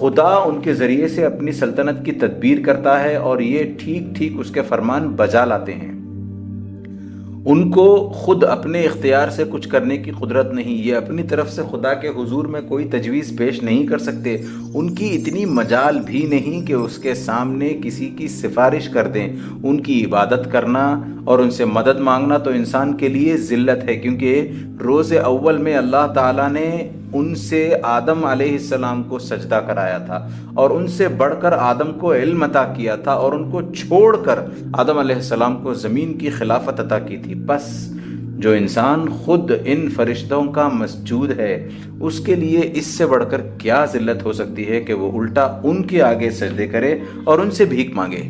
خدا ان کے ذریعے سے اپنی سلطنت کی تدبیر کرتا ہے اور یہ ٹھیک ٹھیک اس کے فرمان بجا لاتے ہیں۔ ان کو خود اپنے اختیار سے کچھ کرنے کی قدرت نہیں، یہ اپنی طرف سے خدا کے حضور میں کوئی تجویز پیش نہیں کر سکتے۔ ان کی اتنی مجال بھی نہیں کہ اس کے سامنے کسی کی سفارش کر دیں۔ ان کی عبادت کرنا اور ان سے مدد مانگنا تو انسان کے لیے ذلت ہے، کیونکہ روز اول میں اللہ تعالیٰ نے ان سے آدم علیہ السلام کو سجدہ کرایا تھا اور ان سے بڑھ کر آدم کو علم عطا کیا تھا اور ان کو چھوڑ کر آدم علیہ السلام کو زمین کی خلافت عطا کی تھی۔ بس جو انسان خود ان فرشتوں کا مسجود ہے، اس کے لیے اس سے بڑھ کر کیا ذلت ہو سکتی ہے کہ وہ الٹا ان کے آگے سجدے کرے اور ان سے بھیک مانگے؟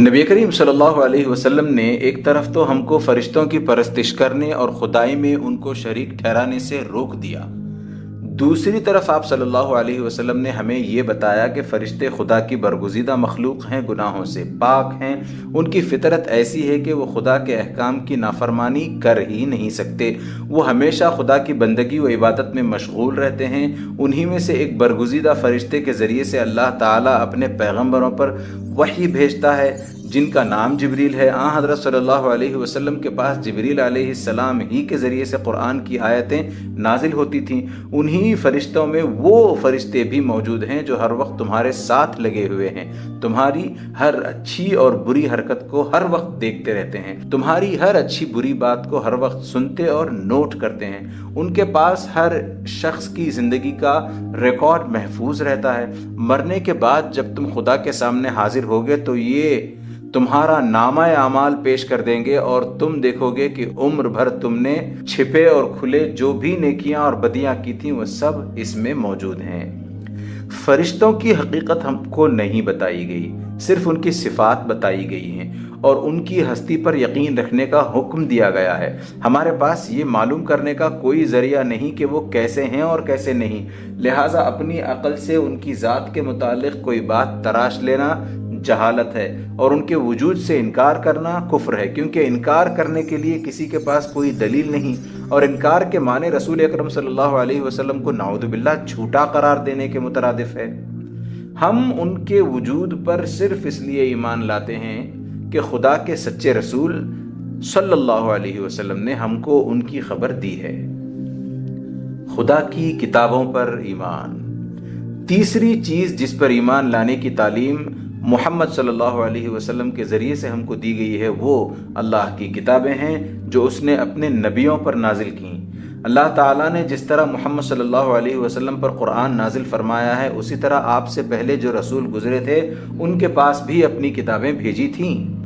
نبی کریم صلی اللہ علیہ وسلم نے ایک طرف تو ہم کو فرشتوں کی پرستش کرنے اور خدائی میں ان کو شریک ٹھہرانے سے روک دیا۔ دوسری طرف آپ صلی اللہ علیہ وسلم نے ہمیں یہ بتایا کہ فرشتے خدا کی برگزیدہ مخلوق ہیں، گناہوں سے پاک ہیں۔ ان کی فطرت ایسی ہے کہ وہ خدا کے احکام کی نافرمانی کر ہی نہیں سکتے۔ وہ ہمیشہ خدا کی بندگی و عبادت میں مشغول رہتے ہیں۔ انہی میں سے ایک برگزیدہ فرشتے کے ذریعے سے اللہ تعالیٰ اپنے پیغمبروں پر وہی بھیجتا ہے۔ جن کا نام جبریل ہے، آن حضرت صلی اللہ علیہ وسلم کے پاس جبریل علیہ السلام ہی کے ذریعے سے قرآن کی آیتیں نازل ہوتی تھیں۔ انہی فرشتوں میں وہ فرشتے بھی موجود ہیں جو ہر وقت تمہارے ساتھ لگے ہوئے ہیں۔ تمہاری ہر اچھی اور بری حرکت کو ہر وقت دیکھتے رہتے ہیں۔ تمہاری ہر اچھی بری بات کو ہر وقت سنتے اور نوٹ کرتے ہیں۔ ان کے پاس ہر شخص کی زندگی کا ریکارڈ محفوظ رہتا ہے۔ مرنے کے بعد جب تم خدا کے سامنے حاضر ہوگے تو یہ تمہارا نامہ اعمال پیش کر دیں گے اور تم دیکھو گے کہ عمر بھر تم نے چھپے اور کھلے جو بھی نیکیاں اور بدیاں کی تھیں وہ سب اس میں موجود ہیں۔ فرشتوں کی حقیقت ہم کو نہیں بتائی گئی، صرف ان کی صفات بتائی گئی ہیں اور ان کی ہستی پر یقین رکھنے کا حکم دیا گیا ہے۔ ہمارے پاس یہ معلوم کرنے کا کوئی ذریعہ نہیں کہ وہ کیسے ہیں اور کیسے نہیں۔ لہٰذا اپنی عقل سے ان کی ذات کے متعلق کوئی بات تراش لینا جہالت ہے اور ان کے وجود سے انکار کرنا کفر ہے، کیونکہ انکار کرنے کے لیے کسی کے پاس کوئی دلیل نہیں۔ اور انکار کے معنی رسول اکرم صلی اللہ علیہ وسلم کو نعوذ باللہ جھوٹا قرار دینے کے مترادف ہے۔ ہم ان کے وجود پر صرف اس لیے ایمان لاتے ہیں کہ خدا کے سچے رسول صلی اللہ علیہ وسلم نے ہم کو ان کی خبر دی ہے۔ خدا کی کتابوں پر ایمان۔ تیسری چیز جس پر ایمان لانے کی تعلیم محمد صلی اللہ علیہ وسلم کے ذریعے سے ہم کو دی گئی ہے وہ اللہ کی کتابیں ہیں جو اس نے اپنے نبیوں پر نازل کیں۔ اللہ تعالیٰ نے جس طرح محمد صلی اللہ علیہ وسلم پر قرآن نازل فرمایا ہے، اسی طرح آپ سے پہلے جو رسول گزرے تھے، ان کے پاس بھی اپنی کتابیں بھیجی تھیں۔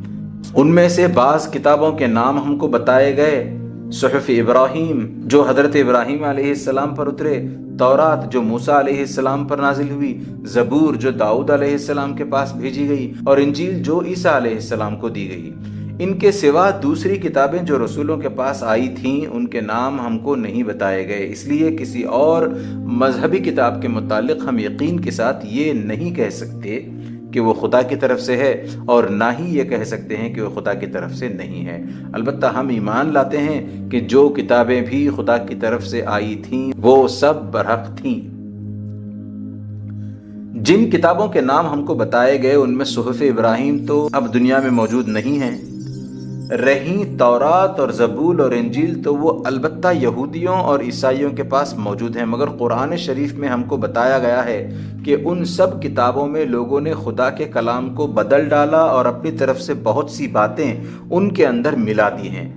ان میں سے بعض کتابوں کے نام ہم کو بتائے گئے۔ صحف ابراہیم جو حضرت ابراہیم علیہ السلام پر اترے، تورات جو موسا علیہ السلام پر نازل ہوئی، زبور جو داؤد علیہ السلام کے پاس بھیجی گئی اور انجیل جو عیسیٰ علیہ السلام کو دی گئی۔ ان کے سوا دوسری کتابیں جو رسولوں کے پاس آئی تھیں، ان کے نام ہم کو نہیں بتائے گئے۔ اس لیے کسی اور مذہبی کتاب کے متعلق ہم یقین کے ساتھ یہ نہیں کہہ سکتے۔ کہ وہ خدا کی طرف سے ہے اور نہ ہی یہ کہہ سکتے ہیں کہ وہ خدا کی طرف سے نہیں ہے۔ البتہ ہم ایمان لاتے ہیں کہ جو کتابیں بھی خدا کی طرف سے آئی تھیں، وہ سب برحق تھیں۔ جن کتابوں کے نام ہم کو بتائے گئے، ان میں صحف ابراہیم تو اب دنیا میں موجود نہیں ہیں۔ رہی تورات اور زبول اور انجیل تو وہ البتہ یہودیوں اور عیسائیوں کے پاس موجود ہیں۔ مگر قرآن شریف میں ہم کو بتایا گیا ہے کہ ان سب کتابوں میں لوگوں نے خدا کے کلام کو بدل ڈالا اور اپنی طرف سے بہت سی باتیں ان کے اندر ملا دی ہیں۔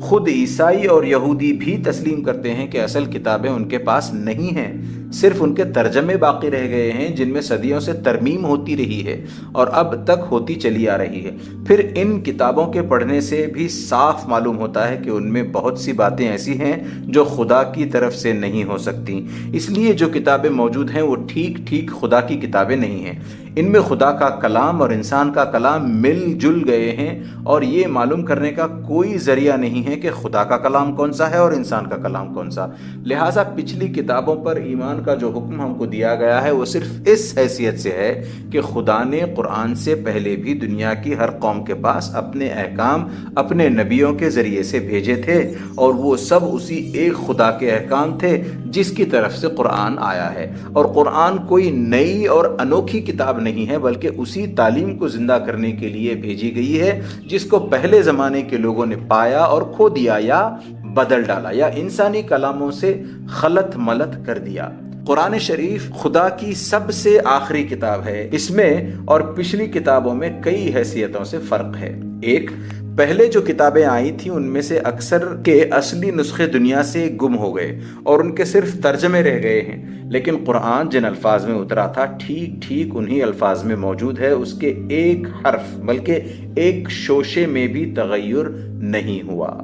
خود عیسائی اور یہودی بھی تسلیم کرتے ہیں کہ اصل کتابیں ان کے پاس نہیں ہیں۔ صرف ان کے ترجمے باقی رہ گئے ہیں جن میں صدیوں سے ترمیم ہوتی رہی ہے اور اب تک ہوتی چلی آ رہی ہے۔ پھر ان کتابوں کے پڑھنے سے بھی صاف معلوم ہوتا ہے کہ ان میں بہت سی باتیں ایسی ہیں جو خدا کی طرف سے نہیں ہو سکتی۔ اس لیے جو کتابیں موجود ہیں وہ ٹھیک ٹھیک خدا کی کتابیں نہیں ہیں۔ ان میں خدا کا کلام اور انسان کا کلام مل جل گئے ہیں اور یہ معلوم کرنے کا کوئی ذریعہ نہیں ہے کہ خدا کا کلام کون سا ہے اور انسان کا کلام کون سا۔ لہٰذا پچھلی کتابوں پر ایمان کا جو حکم ہم کو دیا گیا ہے، وہ صرف اس حیثیت سے ہے کہ خدا نے قرآن سے پہلے بھی دنیا کی ہر قوم کے پاس اپنے احکام، اپنے نبیوں کے ذریعے سے بھیجے تھے اور وہ سب اسی ایک خدا کے احکام تھے جس کی طرف سے قرآن آیا ہے۔ اور قرآن کوئی نئی اور انوکھی کتاب نہیں ہے، بلکہ اسی تعلیم کو زندہ کرنے کے لیے بھیجی گئی ہے، جس کو پہلے زمانے کے لوگوں نے پایا اور کھو دیا یا بدل ڈالا یا انسانی کلاموں سے خلط ملت کر دیا۔ قرآن شریف خدا کی سب سے آخری کتاب ہے۔ اس میں اور پچھلی کتابوں میں کئی حیثیتوں سے فرق ہے۔ ایک، پہلے جو کتابیں آئی تھیں، ان میں سے اکثر کے اصلی نسخے دنیا سے گم ہو گئے اور ان کے صرف ترجمے رہ گئے ہیں۔ لیکن قرآن جن الفاظ میں اترا تھا، ٹھیک ٹھیک انہی الفاظ میں موجود ہے۔ اس کے ایک حرف، بلکہ ایک شوشے میں بھی تغیر نہیں ہوا۔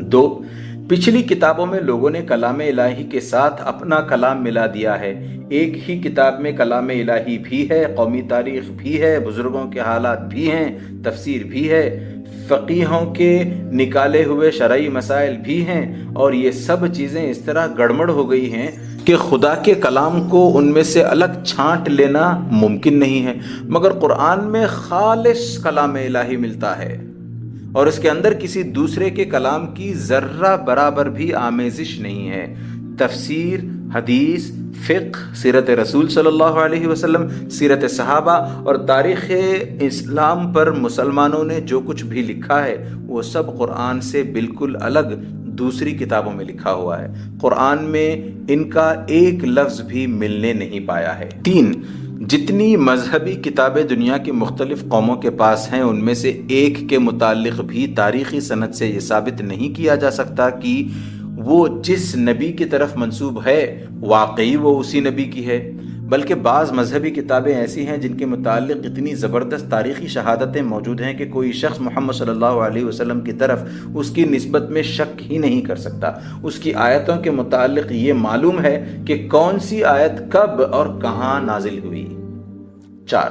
دو پچھلی کتابوں میں لوگوں نے کلام الہی کے ساتھ اپنا کلام ملا دیا ہے۔ ایک ہی کتاب میں کلام الہی بھی ہے، قومی تاریخ بھی ہے، بزرگوں کے حالات بھی ہیں، تفسیر بھی ہے۔ فقیحوں کے نکالے ہوئے شرعی مسائل بھی ہیں۔ اور یہ سب چیزیں اس طرح گڑمڑ ہو گئی ہیں کہ خدا کے کلام کو ان میں سے الگ چھانٹ لینا ممکن نہیں ہے۔ مگر قرآن میں خالص کلام الہی ملتا ہے۔ اور اس کے اندر کسی دوسرے کے کلام کی ذرہ برابر بھی آمیزش نہیں ہے۔ تفسیر، حدیث، فقہ، سیرت رسول صلی اللہ علیہ وسلم، سیرت صحابہ اور تاریخ اسلام پر مسلمانوں نے جو کچھ بھی لکھا ہے، وہ سب قرآن سے بالکل الگ دوسری کتابوں میں لکھا ہوا ہے۔ قرآن میں ان کا ایک لفظ بھی ملنے نہیں پایا ہے۔ تین جتنی مذہبی کتابیں دنیا کی مختلف قوموں کے پاس ہیں، ان میں سے ایک کے متعلق بھی تاریخی صنعت سے یہ ثابت نہیں کیا جا سکتا کہ وہ جس نبی کی طرف منصوب ہے، واقعی وہ اسی نبی کی ہے۔ بلکہ بعض مذہبی کتابیں ایسی ہیں جن کے متعلق اتنی زبردست تاریخی شہادتیں موجود ہیں کہ کوئی شخص محمد صلی اللہ علیہ وسلم کی طرف اس کی نسبت میں شک ہی نہیں کر سکتا۔ اس کی آیتوں کے متعلق یہ معلوم ہے کہ کون سی آیت کب اور کہاں نازل ہوئی۔ چار۔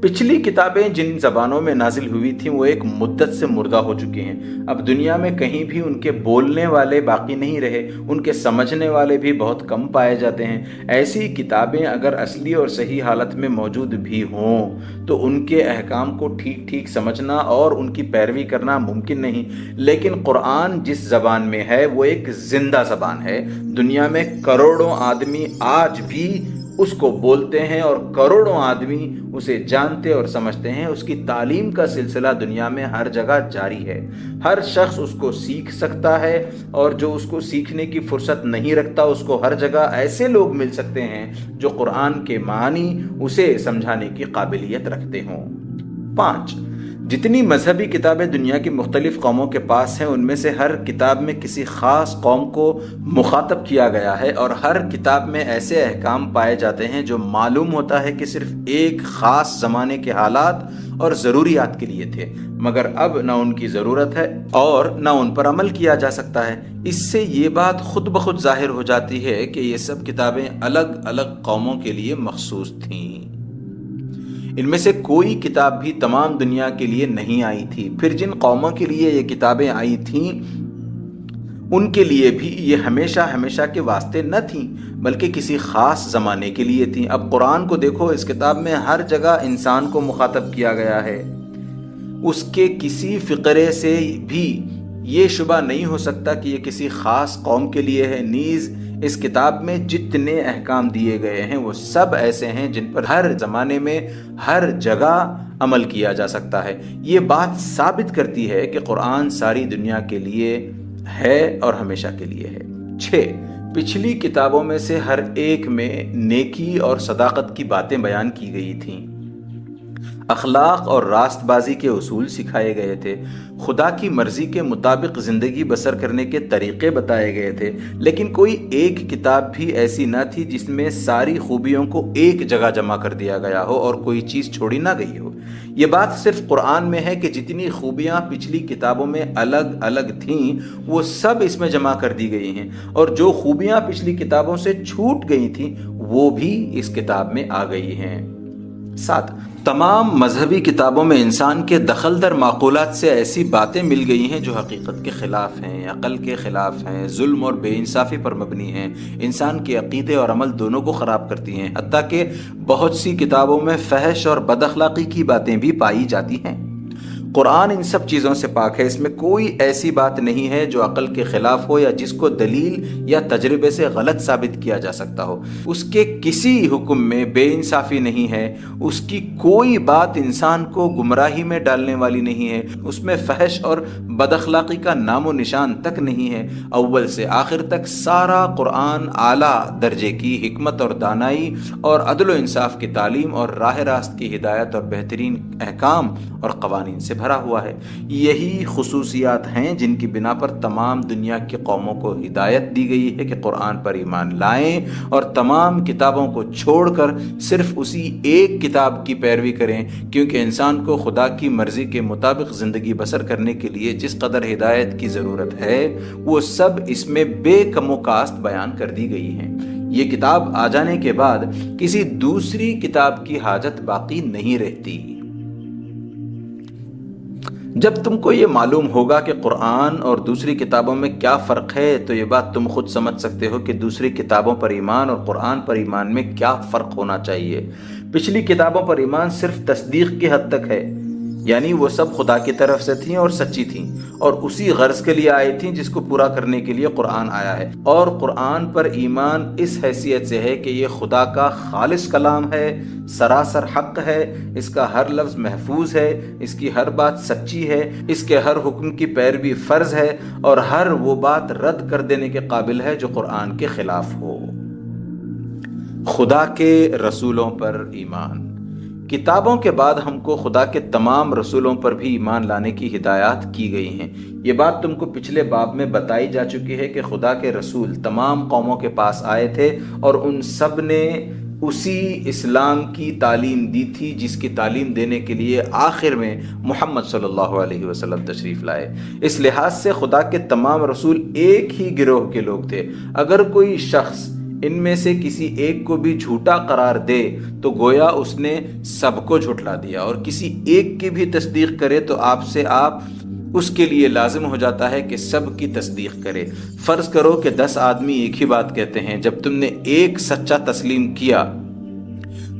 پچھلی کتابیں جن زبانوں میں نازل ہوئی تھیں وہ ایک مدت سے مردہ ہو چکی ہیں۔ اب دنیا میں کہیں بھی ان کے بولنے والے باقی نہیں رہے، ان کے سمجھنے والے بھی بہت کم پائے جاتے ہیں۔ ایسی کتابیں اگر اصلی اور صحیح حالت میں موجود بھی ہوں تو ان کے احکام کو ٹھیک ٹھیک سمجھنا اور ان کی پیروی کرنا ممکن نہیں۔ لیکن قرآن جس زبان میں ہے وہ ایک زندہ زبان ہے۔ دنیا میں کروڑوں آدمی آج بھی اس کو بولتے ہیں اور کروڑوں آدمی اسے جانتے اور سمجھتے ہیں۔ اس کی تعلیم کا سلسلہ دنیا میں ہر جگہ جاری ہے۔ ہر شخص اس کو سیکھ سکتا ہے اور جو اس کو سیکھنے کی فرصت نہیں رکھتا، اس کو ہر جگہ ایسے لوگ مل سکتے ہیں جو قرآن کے معنی اسے سمجھانے کی قابلیت رکھتے ہوں۔ پانچ جتنی مذہبی کتابیں دنیا کی مختلف قوموں کے پاس ہیں، ان میں سے ہر کتاب میں کسی خاص قوم کو مخاطب کیا گیا ہے اور ہر کتاب میں ایسے احکام پائے جاتے ہیں جو معلوم ہوتا ہے کہ صرف ایک خاص زمانے کے حالات اور ضروریات کے لیے تھے۔ مگر اب نہ ان کی ضرورت ہے اور نہ ان پر عمل کیا جا سکتا ہے۔ اس سے یہ بات خود بخود ظاہر ہو جاتی ہے کہ یہ سب کتابیں الگ الگ قوموں کے لیے مخصوص تھیں۔ ان میں سے کوئی کتاب بھی تمام دنیا کے لیے نہیں آئی تھی۔ پھر جن قوموں کے لیے یہ کتابیں آئی تھیں، ان کے لیے بھی یہ ہمیشہ ہمیشہ کے واسطے نہ تھیں، بلکہ کسی خاص زمانے کے لیے تھیں۔ اب قرآن کو دیکھو، اس کتاب میں ہر جگہ انسان کو مخاطب کیا گیا ہے۔ اس کے کسی فقرے سے بھی یہ شبہ نہیں ہو سکتا کہ یہ کسی خاص قوم کے لیے ہے۔ نیز اس کتاب میں جتنے احکام دیے گئے ہیں، وہ سب ایسے ہیں جن پر ہر زمانے میں ہر جگہ عمل کیا جا سکتا ہے۔ یہ بات ثابت کرتی ہے کہ قرآن ساری دنیا کے لیے ہے اور ہمیشہ کے لیے ہے۔ چھ، پچھلی کتابوں میں سے ہر ایک میں نیکی اور صداقت کی باتیں بیان کی گئی تھیں۔ اخلاق اور راست بازی کے اصول سکھائے گئے تھے۔ خدا کی مرضی کے مطابق زندگی بسر کرنے کے طریقے بتائے گئے تھے، لیکن کوئی ایک کتاب بھی ایسی نہ تھی جس میں ساری خوبیوں کو ایک جگہ جمع کر دیا گیا ہو اور کوئی چیز چھوڑی نہ گئی ہو۔ یہ بات صرف قرآن میں ہے کہ جتنی خوبیاں پچھلی کتابوں میں الگ الگ تھیں، وہ سب اس میں جمع کر دی گئی ہیں۔ اور جو خوبیاں پچھلی کتابوں سے چھوٹ گئی تھیں، وہ بھی اس کتاب میں آ گئی ہیں۔ ساتھ تمام مذہبی کتابوں میں انسان کے دخل در معقولات سے ایسی باتیں مل گئی ہیں جو حقیقت کے خلاف ہیں، عقل کے خلاف ہیں، ظلم اور بے انصافی پر مبنی ہیں۔ انسان کے عقیدے اور عمل دونوں کو خراب کرتی ہیں، حتیٰ کہ بہت سی کتابوں میں فحش اور بد اخلاقی کی باتیں بھی پائی جاتی ہیں۔ قرآن ان سب چیزوں سے پاک ہے۔ اس میں کوئی ایسی بات نہیں ہے جو عقل کے خلاف ہو یا جس کو دلیل یا تجربے سے غلط ثابت کیا جا سکتا ہو۔ اس کے کسی حکم میں بے انصافی نہیں ہے۔ اس کی کوئی بات انسان کو گمراہی میں ڈالنے والی نہیں ہے۔ اس میں فحش اور بد اخلاقی کا نام و نشان تک نہیں ہے۔ اول سے آخر تک سارا قرآن اعلیٰ درجے کی حکمت اور دانائی اور عدل و انصاف کی تعلیم اور راہ راست کی ہدایت اور بہترین احکام اور قوانین سے بھرا ہوا ہے۔ یہی خصوصیات ہیں جن کی بنا پر تمام دنیا کی قوموں کو ہدایت دی گئی ہے کہ قرآن پر ایمان لائیں اور تمام کتابوں کو چھوڑ کر صرف اسی ایک کتاب کی پیروی کریں، کیونکہ انسان کو خدا کی مرضی کے مطابق زندگی بسر کرنے کے لیے جس قدر ہدایت کی ضرورت ہے، وہ سب اس میں بے کم و کاست بیان کر دی گئی ہیں۔ یہ کتاب آ جانے کے بعد کسی دوسری کتاب کی حاجت باقی نہیں رہتی۔ جب تم کو یہ معلوم ہوگا کہ قرآن اور دوسری کتابوں میں کیا فرق ہے، تو یہ بات تم خود سمجھ سکتے ہو کہ دوسری کتابوں پر ایمان اور قرآن پر ایمان میں کیا فرق ہونا چاہیے۔ پچھلی کتابوں پر ایمان صرف تصدیق کی حد تک ہے۔ یعنی وہ سب خدا کی طرف سے تھیں اور سچی تھیں اور اسی غرض کے لیے آئی تھیں جس کو پورا کرنے کے لیے قرآن آیا ہے اور قرآن پر ایمان اس حیثیت سے ہے کہ یہ خدا کا خالص کلام ہے، سراسر حق ہے، اس کا ہر لفظ محفوظ ہے، اس کی ہر بات سچی ہے، اس کے ہر حکم کی پیروی فرض ہے اور ہر وہ بات رد کر دینے کے قابل ہے جو قرآن کے خلاف ہو۔ خدا کے رسولوں پر ایمان۔ کتابوں کے بعد ہم کو خدا کے تمام رسولوں پر بھی ایمان لانے کی ہدایات کی گئی ہیں۔ یہ بات تم کو پچھلے باب میں بتائی جا چکی ہے کہ خدا کے رسول تمام قوموں کے پاس آئے تھے اور ان سب نے اسی اسلام کی تعلیم دی تھی جس کی تعلیم دینے کے لیے آخر میں محمد صلی اللہ علیہ وسلم تشریف لائے۔ اس لحاظ سے خدا کے تمام رسول ایک ہی گروہ کے لوگ تھے۔ اگر کوئی شخص ان میں سے کسی ایک کو بھی جھوٹا قرار دے تو گویا اس نے سب کو جھٹلا دیا اور کسی ایک کی بھی تصدیق کرے تو آپ سے آپ اس کے لیے لازم ہو جاتا ہے کہ سب کی تصدیق کرے۔ فرض کرو کہ دس آدمی ایک ہی بات کہتے ہیں، جب تم نے ایک سچا تسلیم کیا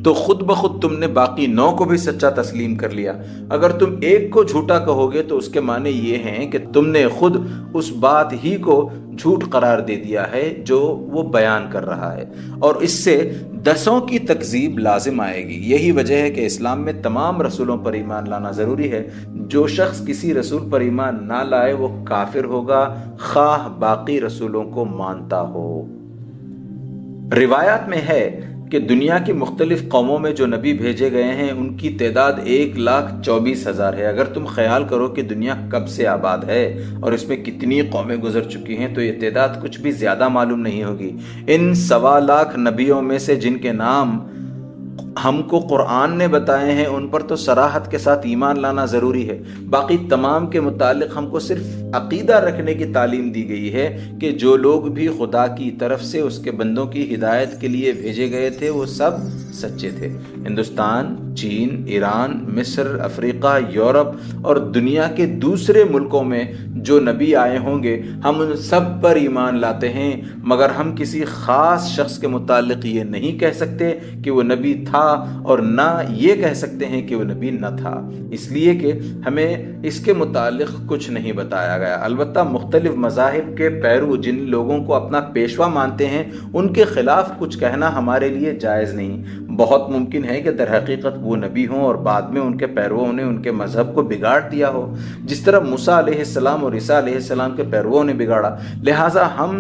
تو خود بخود تم نے باقی نو کو بھی سچا تسلیم کر لیا۔ اگر تم ایک کو جھوٹا کہو گے تو اس کے معنی یہ ہیں کہ تم نے خود اس بات ہی کو جھوٹ قرار دے دیا ہے جو وہ بیان کر رہا ہے۔ اور اس سے دسوں کی تکذیب لازم آئے گی۔ یہی وجہ ہے کہ اسلام میں تمام رسولوں پر ایمان لانا ضروری ہے۔ جو شخص کسی رسول پر ایمان نہ لائے وہ کافر ہوگا، خواہ باقی رسولوں کو مانتا ہو۔ روایات میں ہے کہ دنیا کی مختلف قوموں میں جو نبی بھیجے گئے ہیں، ان کی تعداد ایک لاکھ چوبیس ہزار ہے۔ اگر تم خیال کرو کہ دنیا کب سے آباد ہے اور اس میں کتنی قومیں گزر چکی ہیں، تو یہ تعداد کچھ بھی زیادہ معلوم نہیں ہوگی۔ ان سوا لاکھ نبیوں میں سے جن کے نام ہم کو قرآن نے بتائے ہیں، ان پر تو سراحت کے ساتھ ایمان لانا ضروری ہے۔ باقی تمام کے متعلق ہم کو صرف عقیدہ رکھنے کی تعلیم دی گئی ہے کہ جو لوگ بھی خدا کی طرف سے اس کے بندوں کی ہدایت کے لیے بھیجے گئے تھے، وہ سب سچے تھے۔ ہندوستان، چین، ایران، مصر، افریقہ، یورپ اور دنیا کے دوسرے ملکوں میں جو نبی آئے ہوں گے، ہم ان سب پر ایمان لاتے ہیں۔ مگر ہم کسی خاص شخص کے متعلق یہ نہیں کہہ سکتے کہ وہ نبی تھا اور نہ یہ کہہ سکتے ہیں کہ وہ نبی نہ تھا۔ اس لیے کہ ہمیں اس کے متعلق کچھ نہیں بتایا گیا۔ البتہ مختلف مذاہب کے پیرو جن لوگوں کو اپنا پیشوا مانتے ہیں، ان کے خلاف کچھ کہنا ہمارے لیے جائز نہیں۔ بہت ممکن ہے کہ در حقیقت وہ نبی ہوں اور بعد میں ان کے پیرووں نے ان کے مذہب کو بگاڑ دیا ہو۔ جس طرح مسا علیہ السلام اور عیسیٰ علیہ السلام کے پیرووں نے بگاڑا، لہٰذا ہم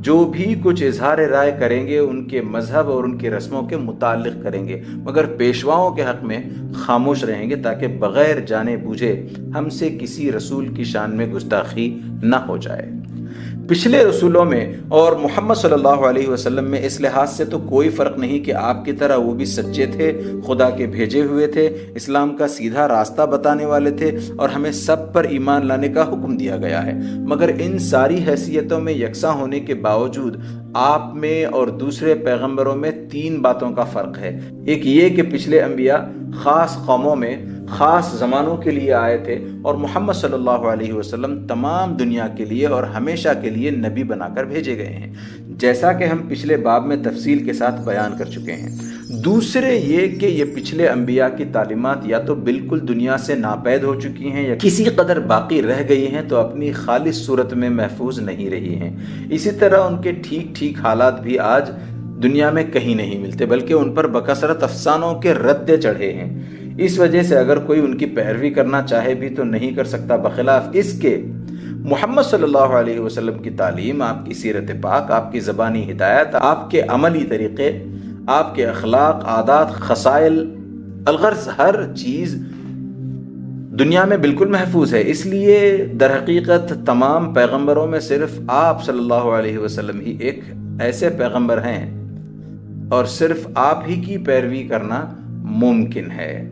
جو بھی کچھ اظہار رائے کریں گے، ان کے مذہب اور ان کی رسموں کے متعلق کریں گے۔ مگر پیشواؤں کے حق میں خاموش رہیں گے تاکہ بغیر جانے بوجھے ہم سے کسی رسول کی شان میں گستاخی نہ ہو جائے۔ پچھلے رسولوں میں اور محمد صلی اللہ علیہ وسلم میں اس لحاظ سے تو کوئی فرق نہیں کہ آپ کی طرح وہ بھی سچے تھے، خدا کے بھیجے ہوئے تھے، اسلام کا سیدھا راستہ بتانے والے تھے اور ہمیں سب پر ایمان لانے کا حکم دیا گیا ہے۔ مگر ان ساری حیثیتوں میں یکساں ہونے کے باوجود آپ میں اور دوسرے پیغمبروں میں تین باتوں کا فرق ہے۔ ایک یہ کہ پچھلے انبیاء خاص قوموں میں خاص زمانوں کے لیے آئے تھے اور محمد صلی اللہ علیہ وسلم تمام دنیا کے لیے اور ہمیشہ کے لیے نبی بنا کر بھیجے گئے ہیں۔ جیسا کہ ہم پچھلے باب میں تفصیل کے ساتھ بیان کر چکے ہیں۔ دوسرے یہ کہ یہ پچھلے انبیاء کی تعلیمات یا تو بالکل دنیا سے ناپید ہو چکی ہیں یا کسی قدر باقی رہ گئی ہیں تو اپنی خالص صورت میں محفوظ نہیں رہی ہیں۔ اسی طرح ان کے ٹھیک ٹھیک حالات بھی آج دنیا میں کہیں نہیں ملتے، بلکہ ان پر بکثرت افسانوں کے ردے چڑھے ہیں۔ اس وجہ سے اگر کوئی ان کی پیروی کرنا چاہے بھی تو نہیں کر سکتا، بخلاف اس کے محمد صلی اللہ علیہ وسلم کی تعلیم، آپ کی سیرت پاک، آپ کی زبانی ہدایت، آپ کے عملی طریقے، آپ کے اخلاق، عادات، خسائل، الغرض ہر چیز دنیا میں بالکل محفوظ ہے۔ اس لیے در حقیقت تمام پیغمبروں میں صرف آپ صلی اللہ علیہ وسلم ہی ایک ایسے پیغمبر ہیں اور صرف آپ ہی کی پیروی کرنا ممکن ہے۔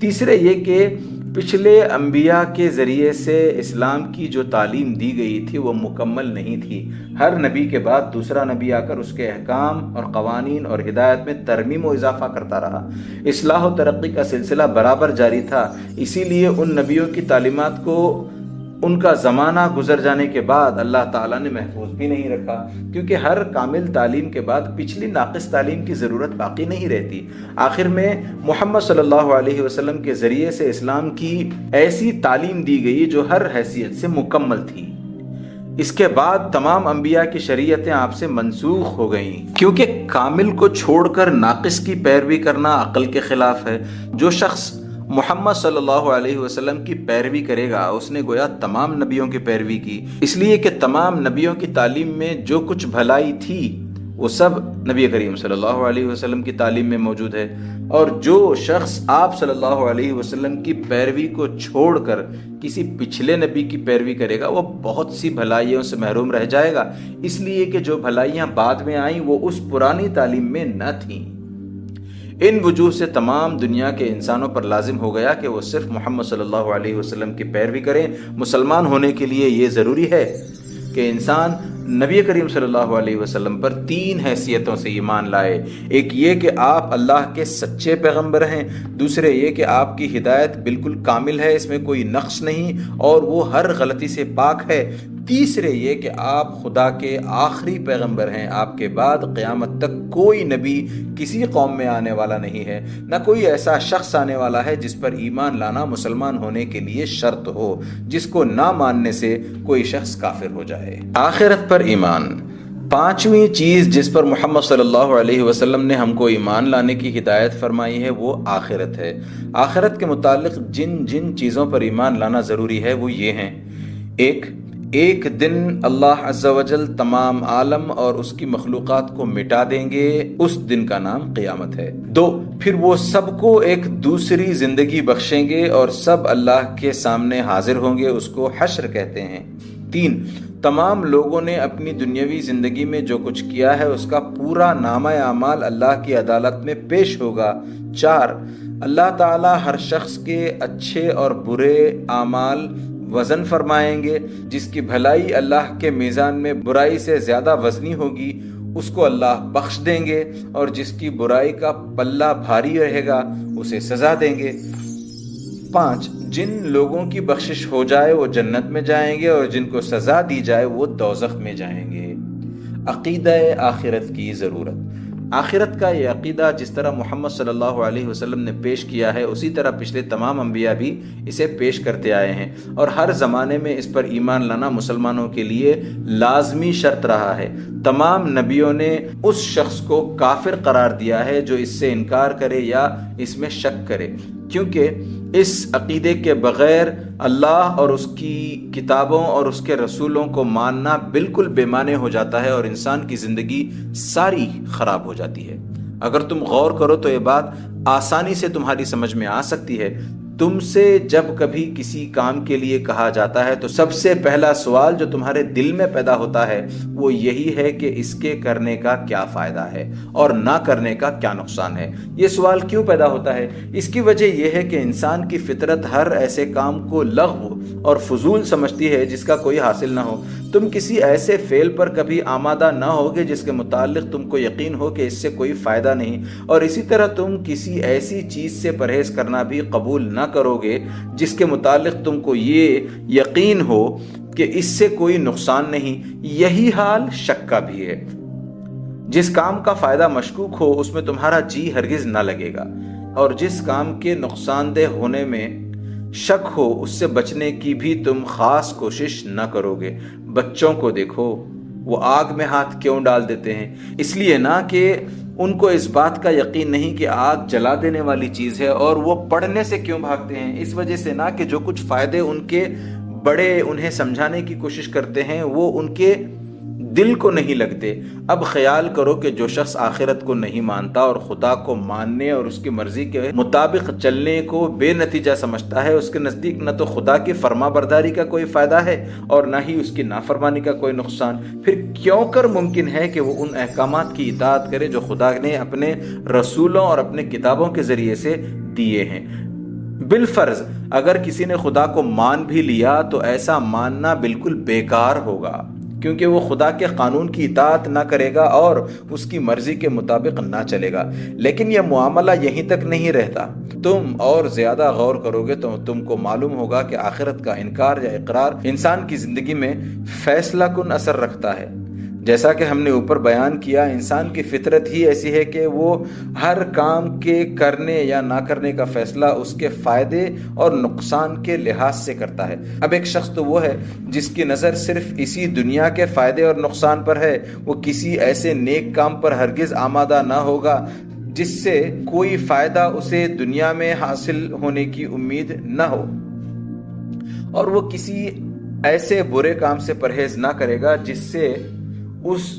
تیسرے یہ کہ پچھلے انبیاء کے ذریعے سے اسلام کی جو تعلیم دی گئی تھی وہ مکمل نہیں تھی۔ ہر نبی کے بعد دوسرا نبی آ کر اس کے احکام اور قوانین اور ہدایت میں ترمیم و اضافہ کرتا رہا۔ اصلاح و ترقی کا سلسلہ برابر جاری تھا، اسی لیے ان نبیوں کی تعلیمات کو ان کا زمانہ گزر جانے کے بعد اللہ تعالیٰ نے محفوظ بھی نہیں رکھا، کیونکہ ہر کامل تعلیم کے بعد پچھلی ناقص تعلیم کی ضرورت باقی نہیں رہتی۔ آخر میں محمد صلی اللہ علیہ وسلم کے ذریعے سے اسلام کی ایسی تعلیم دی گئی جو ہر حیثیت سے مکمل تھی۔ اس کے بعد تمام انبیاء کی شریعتیں آپ سے منسوخ ہو گئیں۔ کیونکہ کامل کو چھوڑ کر ناقص کی پیروی کرنا عقل کے خلاف ہے۔ جو شخص محمد صلی اللہ علیہ وسلم کی پیروی کرے گا۔ اس نے گویا تمام نبیوں کی پیروی کی۔ اس لیے کہ تمام نبیوں کی تعلیم میں جو کچھ بھلائی تھی، وہ سب نبی کریم صلی اللہ علیہ وسلم کی تعلیم میں موجود ہے۔ اور جو شخص آپ صلی اللہ علیہ وسلم کی پیروی کو چھوڑ کر کسی پچھلے نبی کی پیروی کرے گا، وہ بہت سی بھلائیوں سے محروم رہ جائے گا۔ اس لیے کہ جو بھلائیاں بعد میں آئیں، وہ اس پرانی تعلیم میں نہ تھیں۔ ان وجوہ سے تمام دنیا کے انسانوں پر لازم ہو گیا کہ وہ صرف محمد صلی اللہ علیہ وسلم کی پیروی کریں۔ مسلمان ہونے کے لیے یہ ضروری ہے کہ انسان نبی کریم صلی اللہ علیہ وسلم پر تین حیثیتوں سے ایمان لائے۔ ایک یہ کہ آپ اللہ کے سچے پیغمبر ہیں، دوسرے یہ کہ آپ کی ہدایت بالکل کامل ہے، اس میں کوئی نقص نہیں اور وہ ہر غلطی سے پاک ہے۔ تیسرے یہ کہ آپ خدا کے آخری پیغمبر ہیں، آپ کے بعد قیامت تک کوئی نبی کسی قوم میں آنے والا نہیں ہے، نہ کوئی ایسا شخص آنے والا ہے جس پر ایمان لانا مسلمان ہونے کے لیے شرط ہو، جس کو نہ ماننے سے کوئی شخص کافر ہو جائے۔ آخرت پر ایمان۔ پانچویں چیز جس پر محمد صلی اللہ علیہ وسلم نے ہم کو ایمان لانے کی ہدایت فرمائی ہے، وہ آخرت ہے۔ آخرت کے متعلق جن جن چیزوں پر ایمان لانا ضروری ہے، وہ یہ ہیں۔ ایک ایک دن اللہ عز و جل تمام عالم اور اس کی مخلوقات کو مٹا دیں گے، اس دن کا نام قیامت ہے۔ دو، پھر وہ سب کو ایک دوسری زندگی بخشیں گے اور سب اللہ کے سامنے حاضر ہوں گے، اس کو حشر کہتے ہیں۔ تین، تمام لوگوں نے اپنی دنیاوی زندگی میں جو کچھ کیا ہے، اس کا پورا نامہ اعمال اللہ کی عدالت میں پیش ہوگا۔ چار، اللہ تعالی ہر شخص کے اچھے اور برے اعمال وزن فرمائیں گے، جس کی بھلائی اللہ کے میزان میں برائی سے زیادہ وزنی ہوگی، اس کو اللہ بخش دیں گے اور جس کی برائی کا پلہ بھاری رہے گا، اسے سزا دیں گے۔ پانچ، جن لوگوں کی بخشش ہو جائے، وہ جنت میں جائیں گے اور جن کو سزا دی جائے، وہ دوزخ میں جائیں گے۔ عقیدہ آخرت کی ضرورت۔ آخرت کا یہ عقیدہ جس طرح محمد صلی اللہ علیہ وسلم نے پیش کیا ہے، اسی طرح پچھلے تمام انبیاء بھی اسے پیش کرتے آئے ہیں۔ اور ہر زمانے میں اس پر ایمان لانا مسلمانوں کے لیے لازمی شرط رہا ہے۔ تمام نبیوں نے اس شخص کو کافر قرار دیا ہے جو اس سے انکار کرے یا اس میں شک کرے۔ کیونکہ اس عقیدے کے بغیر اللہ اور اس کی کتابوں اور اس کے رسولوں کو ماننا بالکل بے معنی ہو جاتا ہے اور انسان کی زندگی ساری خراب ہو جاتی ہے۔ اگر تم غور کرو تو یہ بات آسانی سے تمہاری سمجھ میں آ سکتی ہے۔ تم سے جب کبھی کسی کام کے لیے کہا جاتا ہے، تو سب سے پہلا سوال جو تمہارے دل میں پیدا ہوتا ہے، وہ یہی ہے کہ اس کے کرنے کا کیا فائدہ ہے اور نہ کرنے کا کیا نقصان ہے۔ یہ سوال کیوں پیدا ہوتا ہے؟ اس کی وجہ یہ ہے کہ انسان کی فطرت ہر ایسے کام کو لغو اور فضول سمجھتی ہے جس کا کوئی حاصل نہ ہو۔ تم کسی ایسے فعل پر کبھی آمادہ نہ ہوگے جس کے متعلق تم کو یقین ہو کہ اس سے کوئی فائدہ نہیں۔ اور اسی طرح تم کسی ایسی چیز سے پرہیز کرنا بھی قبول نہ کرو گے جس کے متعلق تم کو یہ یقین ہو کہ اس سے کوئی نقصان نہیں، یہی حال شک کا بھی ہے۔ جس کام کا فائدہ مشکوک ہو، اس میں تمہارا جی ہرگز نہ لگے گا۔ اور جس کام کے نقصان دہ ہونے میں شک ہو، اس سے بچنے کی بھی تم خاص کوشش نہ کرو گے۔ بچوں کو دیکھو، وہ آگ میں ہاتھ کیوں ڈال دیتے ہیں؟ اس لیے نہ کہ ان کو اس بات کا یقین نہیں کہ آگ جلا دینے والی چیز ہے اور وہ پڑھنے سے کیوں بھاگتے ہیں؟ اس وجہ سے نہ کہ جو کچھ فائدے ان کے بڑے انہیں سمجھانے کی کوشش کرتے ہیں، وہ ان کے دل کو نہیں لگتے۔ اب خیال کرو کہ جو شخص آخرت کو نہیں مانتا اور خدا کو ماننے اور اس کی مرضی کے مطابق چلنے کو بے نتیجہ سمجھتا ہے، اس کے نزدیک نہ تو خدا کی فرما برداری کا کوئی فائدہ ہے اور نہ ہی اس کی نافرمانی کا کوئی نقصان۔ پھر کیوں کر ممکن ہے کہ وہ ان احکامات کی اطاعت کرے جو خدا نے اپنے رسولوں اور اپنے کتابوں کے ذریعے سے دیے ہیں؟ بالفرض، اگر کسی نے خدا کو مان بھی لیا تو ایسا ماننا بالکل بیکار ہوگا۔ کیونکہ وہ خدا کے قانون کی اطاعت نہ کرے گا اور اس کی مرضی کے مطابق نہ چلے گا۔ لیکن یہ معاملہ یہیں تک نہیں رہتا۔ تم اور زیادہ غور کرو گے تو تم کو معلوم ہوگا کہ آخرت کا انکار یا اقرار انسان کی زندگی میں فیصلہ کن اثر رکھتا ہے۔ جیسا کہ ہم نے اوپر بیان کیا، انسان کی فطرت ہی ایسی ہے کہ وہ ہر کام کے کرنے یا نہ کرنے کا فیصلہ اس کے فائدے اور نقصان کے لحاظ سے کرتا ہے۔ اب ایک شخص تو وہ ہے جس کی نظر صرف اسی دنیا کے فائدے اور نقصان پر ہے۔ وہ کسی ایسے نیک کام پر ہرگز آمادہ نہ ہوگا جس سے کوئی فائدہ اسے دنیا میں حاصل ہونے کی امید نہ ہو۔ اور وہ کسی ایسے برے کام سے پرہیز نہ کرے گا جس سے اس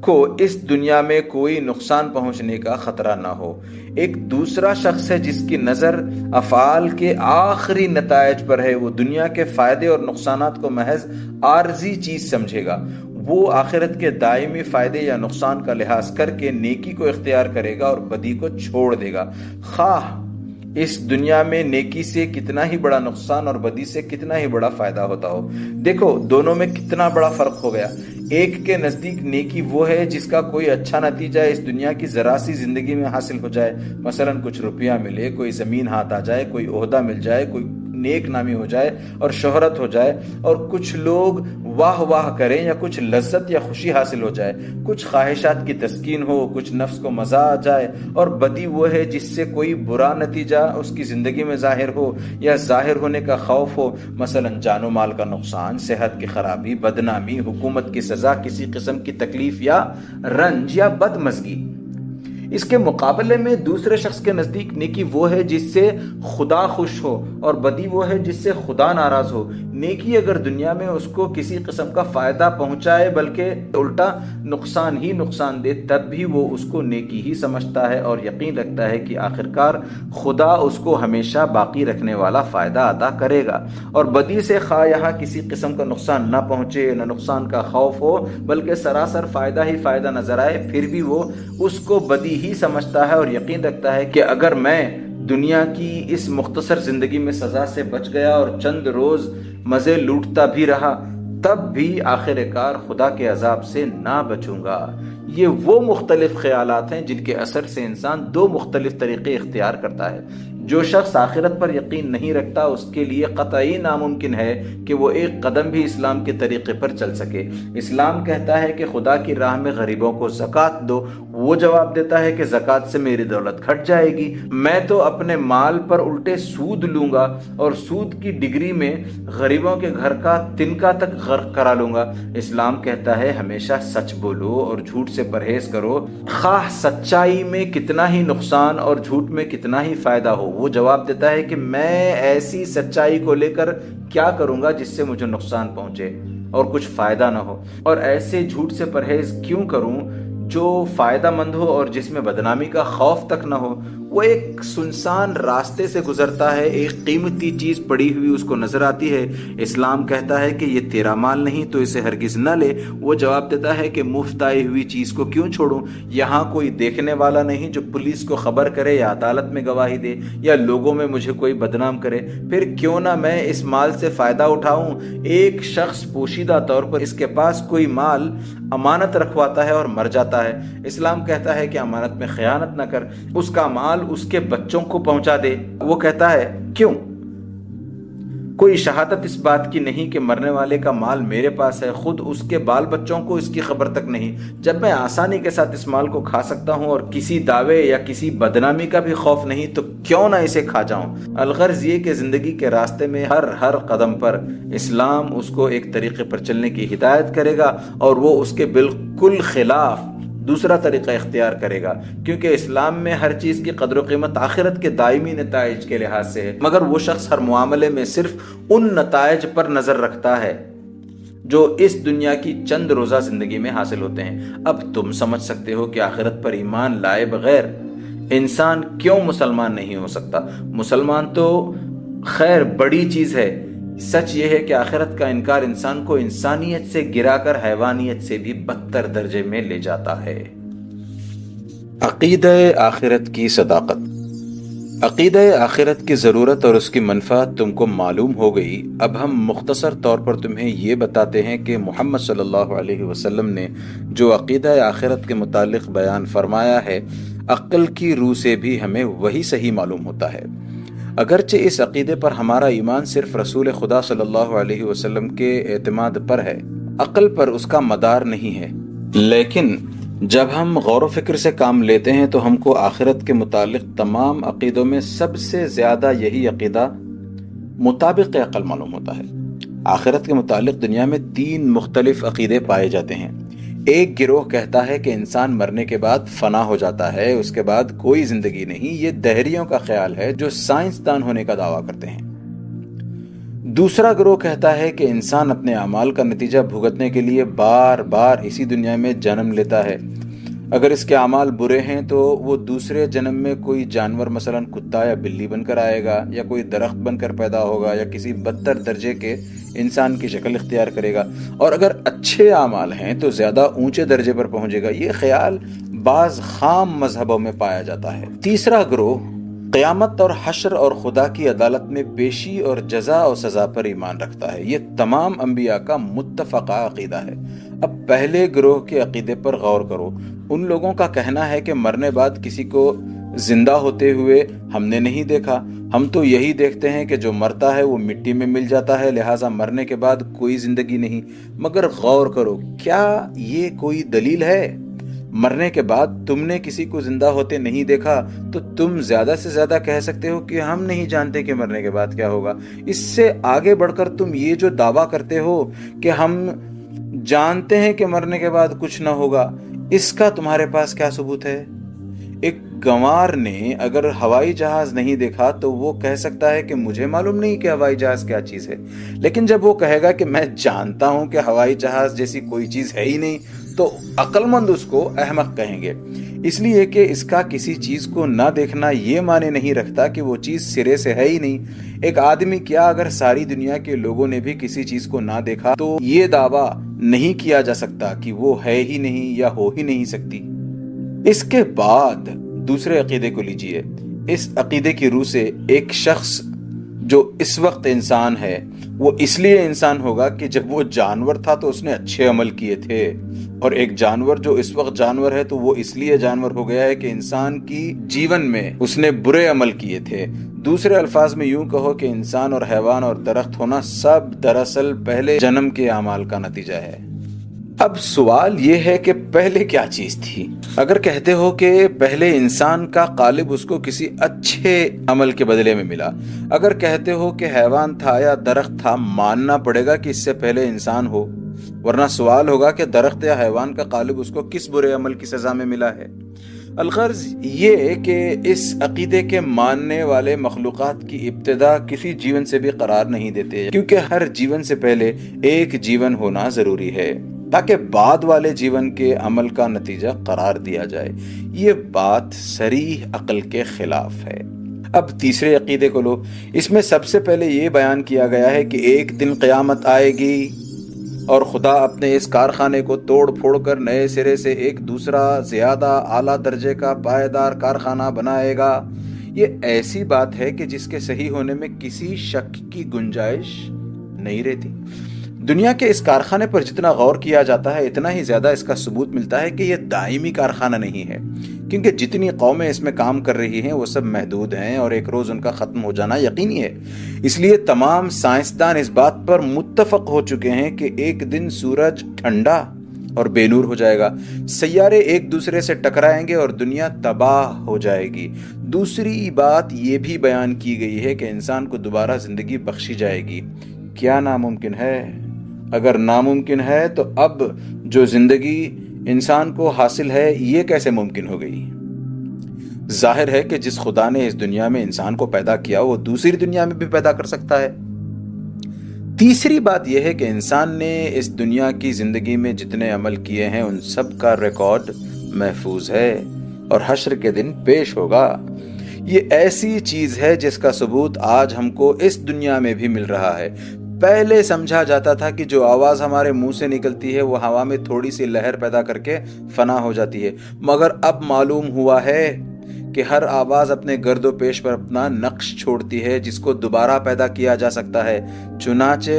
کو اس دنیا میں کوئی نقصان پہنچنے کا خطرہ نہ ہو۔ ایک دوسرا شخص ہے جس کی نظر افعال کے آخری نتائج پر ہے، وہ دنیا کے فائدے اور نقصانات کو محض عارضی چیز سمجھے گا۔ وہ آخرت کے دائمی فائدے یا نقصان کا لحاظ کر کے نیکی کو اختیار کرے گا اور بدی کو چھوڑ دے گا۔ خواہ اس دنیا میں نیکی سے کتنا ہی بڑا نقصان اور بدی سے کتنا ہی بڑا فائدہ ہوتا ہو۔ دیکھو، دونوں میں کتنا بڑا فرق ہو گیا۔ ایک کے نزدیک نیکی وہ ہے جس کا کوئی اچھا نتیجہ اس دنیا کی ذرا سی زندگی میں حاصل ہو جائے۔ مثلا کچھ روپیہ ملے، کوئی زمین ہاتھ آ جائے، کوئی عہدہ مل جائے، کوئی نیک نامی ہو جائے اور شہرت ہو جائے اور کچھ لوگ واہ واہ کریں یا کچھ لذت یا خوشی حاصل ہو جائے، کچھ خواہشات کی تسکین ہو، کچھ نفس کو مزہ آ جائے اور بدی وہ ہے جس سے کوئی برا نتیجہ اس کی زندگی میں ظاہر ہو یا ظاہر ہونے کا خوف ہو۔ مثلا جان و مال کا نقصان، صحت کی خرابی، بدنامی، حکومت کی سزا، کسی قسم کی تکلیف یا رنج یا بد مزگی اس کے مقابلے میں دوسرے شخص کے نزدیک نیکی وہ ہے جس سے خدا خوش ہو اور بدی وہ ہے جس سے خدا ناراض ہو۔ نیکی اگر دنیا میں اس کو کسی قسم کا فائدہ پہنچائے، بلکہ الٹا نقصان ہی نقصان دے، تب بھی وہ اس کو نیکی ہی سمجھتا ہے اور یقین رکھتا ہے کہ آخرکار خدا اس کو ہمیشہ باقی رکھنے والا فائدہ عطا کرے گا۔ اور بدی سے خواہ یہاں کسی قسم کا نقصان نہ پہنچے، نہ نقصان کا خوف ہو، بلکہ سراسر فائدہ ہی فائدہ نظر آئے، پھر بھی وہ اس کو بدی ہی سمجھتا ہے اور یقین رکھتا ہے کہ اگر میں دنیا کی اس مختصر زندگی میں سزا سے بچ گیا اور چند روز مزے لوٹتا بھی رہا، تب بھی آخر کار خدا کے عذاب سے نہ بچوں گا۔ یہ وہ مختلف خیالات ہیں جن کے اثر سے انسان دو مختلف طریقے اختیار کرتا ہے۔ جو شخص آخرت پر یقین نہیں رکھتا، اس کے لیے قطعی ناممکن ہے کہ وہ ایک قدم بھی اسلام کے طریقے پر چل سکے۔ اسلام کہتا ہے کہ خدا کی راہ میں غریبوں کو زکوٰۃ دو۔ وہ جواب دیتا ہے کہ زکوٰۃ سے میری دولت گھٹ جائے گی۔ میں تو اپنے مال پر الٹے سود لوں گا اور سود کی ڈگری میں غریبوں کے گھر کا تنکا تک غرق کرا لوں گا۔ اسلام کہتا ہے، ہمیشہ سچ بولو اور جھوٹ سے پرہیز کرو، خواہ سچائی میں کتنا ہی نقصان اور جھوٹ میں کتنا ہی فائدہ ہو، وہ جواب دیتا ہے کہ میں ایسی سچائی کو لے کر کیا کروں گا جس سے مجھے نقصان پہنچے اور کچھ فائدہ نہ ہو۔ اور ایسے جھوٹ سے پرہیز کیوں کروں جو فائدہ مند ہو اور جس میں بدنامی کا خوف تک نہ ہو؟ وہ ایک سنسان راستے سے گزرتا ہے، ایک قیمتی چیز پڑی ہوئی اس کو نظر آتی ہے۔ اسلام کہتا ہے کہ یہ تیرا مال نہیں، تو اسے ہرگز نہ لے۔ وہ جواب دیتا ہے کہ مفت آئی ہوئی چیز کو کیوں چھوڑوں؟ یہاں کوئی دیکھنے والا نہیں جو پولیس کو خبر کرے یا عدالت میں گواہی دے یا لوگوں میں مجھے کوئی بدنام کرے۔ پھر کیوں نہ میں اس مال سے فائدہ اٹھاؤں؟ ایک شخص پوشیدہ طور پر اس کے پاس کوئی مال امانت رکھواتا ہے اور مر جاتا ہے۔ اسلام کہتا ہے کہ امانت میں خیانت نہ کر، اس کا مال اس کے بچوں کو پہنچا دے۔ وہ کہتا ہے، کیوں؟ کوئی شہادت اس بات کی نہیں کہ مرنے والے کا مال میرے پاس ہے، خود اس کے بال بچوں کو اس کی خبر تک نہیں۔ جب میں آسانی کے ساتھ اس مال کو کھا سکتا ہوں اور کسی دعوے یا کسی بدنامی کا بھی خوف نہیں، تو کیوں نہ اسے کھا جاؤں؟ الغرض یہ کہ زندگی کے راستے میں ہر ہر قدم پر اسلام اس کو ایک طریقے پر چلنے کی ہدایت کرے گا اور وہ اس کے بالکل خلاف دوسرا طریقہ اختیار کرے گا، کیونکہ اسلام میں ہر چیز کی قدر و قیمت آخرت کے دائمی نتائج کے لحاظ سے ہے، مگر وہ شخص ہر معاملے میں صرف ان نتائج پر نظر رکھتا ہے جو اس دنیا کی چند روزہ زندگی میں حاصل ہوتے ہیں۔ اب تم سمجھ سکتے ہو کہ آخرت پر ایمان لائے بغیر انسان کیوں مسلمان نہیں ہو سکتا؟ مسلمان تو خیر بڑی چیز ہے سچ یہ ہے کہ آخرت کا انکار انسان کو انسانیت سے گرا کر حیوانیت سے بھی بدتر درجے میں لے جاتا ہے۔ عقید آخرت کی صداقت۔ عقید آخرت کی ضرورت اور اس کی منفعت تم کو معلوم ہو گئی۔ اب ہم مختصر طور پر تمہیں یہ بتاتے ہیں کہ محمد صلی اللہ علیہ وسلم نے جو عقیدہ آخرت کے متعلق بیان فرمایا ہے، عقل کی روح سے بھی ہمیں وہی صحیح معلوم ہوتا ہے۔ اگرچہ اس عقیدے پر ہمارا ایمان صرف رسول خدا صلی اللہ علیہ وسلم کے اعتماد پر ہے، عقل پر اس کا مدار نہیں ہے۔ لیکن جب ہم غور و فکر سے کام لیتے ہیں تو ہم کو آخرت کے متعلق تمام عقیدوں میں سب سے زیادہ یہی عقیدہ مطابق عقل معلوم ہوتا ہے۔ آخرت کے متعلق دنیا میں تین مختلف عقیدے پائے جاتے ہیں۔ ایک گروہ کہتا ہے کہ انسان مرنے کے بعد فنا ہو جاتا ہے، اس کے بعد کوئی زندگی نہیں۔ یہ دہریوں کا خیال ہے جو سائنسدان ہونے کا دعویٰ کرتے ہیں۔ دوسرا گروہ کہتا ہے کہ انسان اپنے اعمال کا نتیجہ بھگتنے کے لیے بار بار اسی دنیا میں جنم لیتا ہے۔ اگر اس کے اعمال برے ہیں تو وہ دوسرے جنم میں کوئی جانور، مثلا کتا یا بلی بن کر آئے گا، یا کوئی درخت بن کر پیدا ہوگا، یا کسی بدتر درجے کے انسان کی شکل اختیار کرے گا۔ اور اگر اچھے اعمال ہیں تو زیادہ اونچے درجے پر پہنچے گا۔ یہ خیال بعض خام مذہبوں میں پایا جاتا ہے۔ تیسرا گروہ قیامت اور حشر اور خدا کی عدالت میں پیشی اور جزا اور سزا پر ایمان رکھتا ہے۔ یہ تمام انبیاء کا متفقہ عقیدہ ہے۔ اب پہلے گروہ کے عقیدے پر غور کرو۔ ان لوگوں کا کہنا ہے کہ مرنے بعد کسی کو زندہ ہوتے ہوئے ہم نے نہیں دیکھا۔ ہم تو یہی دیکھتے ہیں کہ جو مرتا ہے وہ مٹی میں مل جاتا ہے، لہٰذا مرنے کے بعد کوئی زندگی نہیں۔ مگر غور کرو، کیا یہ کوئی دلیل ہے؟ مرنے کے بعد تم نے کسی کو زندہ ہوتے نہیں دیکھا، تو تم زیادہ سے زیادہ کہہ سکتے ہو کہ ہم نہیں جانتے کہ مرنے کے بعد کیا ہوگا۔ اس سے آگے بڑھ کر تم یہ جو دعویٰ کرتے ہو کہ ہم جانتے ہیں کہ مرنے کے بعد کچھ نہ ہوگا اس کا تمہارے پاس کیا ثبوت ہے؟ ایک گوار نے اگر ہوائی جہاز نہیں دیکھا تو وہ کہہ سکتا ہے کہ مجھے معلوم نہیں کہ ہوائی جہاز کیا چیز ہے۔ لیکن جب وہ کہے گا کہ میں جانتا ہوں کہ ہوائی جہاز جیسی کوئی چیز ہے ہی نہیں، تو عقل مند اس کو احمق کہیں گے۔ اس لیے کہ اس کا کسی چیز کو نہ دیکھنا یہ معنی نہیں رکھتا کہ وہ چیز سرے سے ہے ہی نہیں۔ ایک آدمی کیا اگر ساری دنیا کے لوگوں نے بھی کسی چیز کو نہ دیکھا تو یہ دعویٰ نہیں کیا جا سکتا کہ وہ ہے ہی نہیں یا ہو ہی نہیں سکتی۔ اس کے بعد دوسرے عقیدے کو لیجیے۔ اس عقیدے کی روح سے ایک شخص جو اس وقت انسان ہے وہ اس لیے انسان ہوگا کہ جب وہ جانور تھا تو اس نے اچھے عمل کیے تھے۔ اور ایک جانور جو اس وقت جانور ہے تو وہ اس لیے جانور ہو گیا ہے کہ انسان کی جیون میں اس نے برے عمل کیے تھے۔ دوسرے الفاظ میں یوں کہو کہ انسان اور حیوان اور درخت ہونا سب دراصل پہلے جنم کے اعمال کا نتیجہ ہے۔ اب سوال یہ ہے کہ پہلے کیا چیز تھی؟ اگر کہتے ہو کہ پہلے انسان کا قالب اس کو کسی اچھے عمل کے بدلے میں ملا، اگر کہتے ہو کہ حیوان تھا یا درخت تھا، ماننا پڑے گا کہ اس سے پہلے انسان ہو، ورنہ سوال ہوگا کہ درخت یا حیوان کا قالب اس کو کس برے عمل کی سزا میں ملا ہے؟ الغرض یہ کہ اس عقیدے کے ماننے والے مخلوقات کی ابتدا کسی جیون سے بھی قرار نہیں دیتے، کیونکہ ہر جیون سے پہلے ایک جیون ہونا ضروری ہے۔ تاکہ بعد والے جیون کے عمل کا نتیجہ قرار دیا جائے۔ یہ بات سریح عقل کے خلاف ہے۔ اب تیسرے عقیدے کو لو۔ اس میں سب سے پہلے یہ بیان کیا گیا ہے کہ ایک دن قیامت آئے گی اور خدا اپنے اس کارخانے کو توڑ پھوڑ کر نئے سرے سے ایک دوسرا زیادہ اعلیٰ درجے کا پائیدار کارخانہ بنائے گا۔ یہ ایسی بات ہے کہ جس کے صحیح ہونے میں کسی شک کی گنجائش نہیں رہتی۔ دنیا کے اس کارخانے پر جتنا غور کیا جاتا ہے، اتنا ہی زیادہ اس کا ثبوت ملتا ہے کہ یہ دائمی کارخانہ نہیں ہے۔ کیونکہ جتنی قومیں اس میں کام کر رہی ہیں، وہ سب محدود ہیں اور ایک روز ان کا ختم ہو جانا یقینی ہے۔ اس لیے تمام سائنسدان اس بات پر متفق ہو چکے ہیں کہ ایک دن سورج ٹھنڈا اور بے نور ہو جائے گا۔ سیارے ایک دوسرے سے ٹکرائیں گے اور دنیا تباہ ہو جائے گی۔ دوسری بات یہ بھی بیان کی گئی ہے کہ انسان کو دوبارہ زندگی بخشی جائے گی۔ کیا ناممکن ہے؟ اگر ناممکن ہے تو اب جو زندگی انسان کو حاصل ہے، یہ کیسے ممکن ہو گئی؟ ظاہر ہے کہ جس خدا نے اس دنیا میں انسان کو پیدا کیا، وہ دوسری دنیا میں بھی پیدا کر سکتا ہے۔ تیسری بات یہ ہے کہ انسان نے اس دنیا کی زندگی میں جتنے عمل کیے ہیں، ان سب کا ریکارڈ محفوظ ہے اور حشر کے دن پیش ہوگا۔ یہ ایسی چیز ہے جس کا ثبوت آج ہم کو اس دنیا میں بھی مل رہا ہے۔ پہلے سمجھا جاتا تھا کہ جو آواز ہمارے منہ سے نکلتی ہے وہ ہوا میں تھوڑی سی لہر پیدا کر کے فنا ہو جاتی ہے۔ مگر اب معلوم ہوا ہے کہ ہر آواز اپنے گرد و پیش پر اپنا نقش چھوڑتی ہے، جس کو دوبارہ پیدا کیا جا سکتا ہے۔ چنانچہ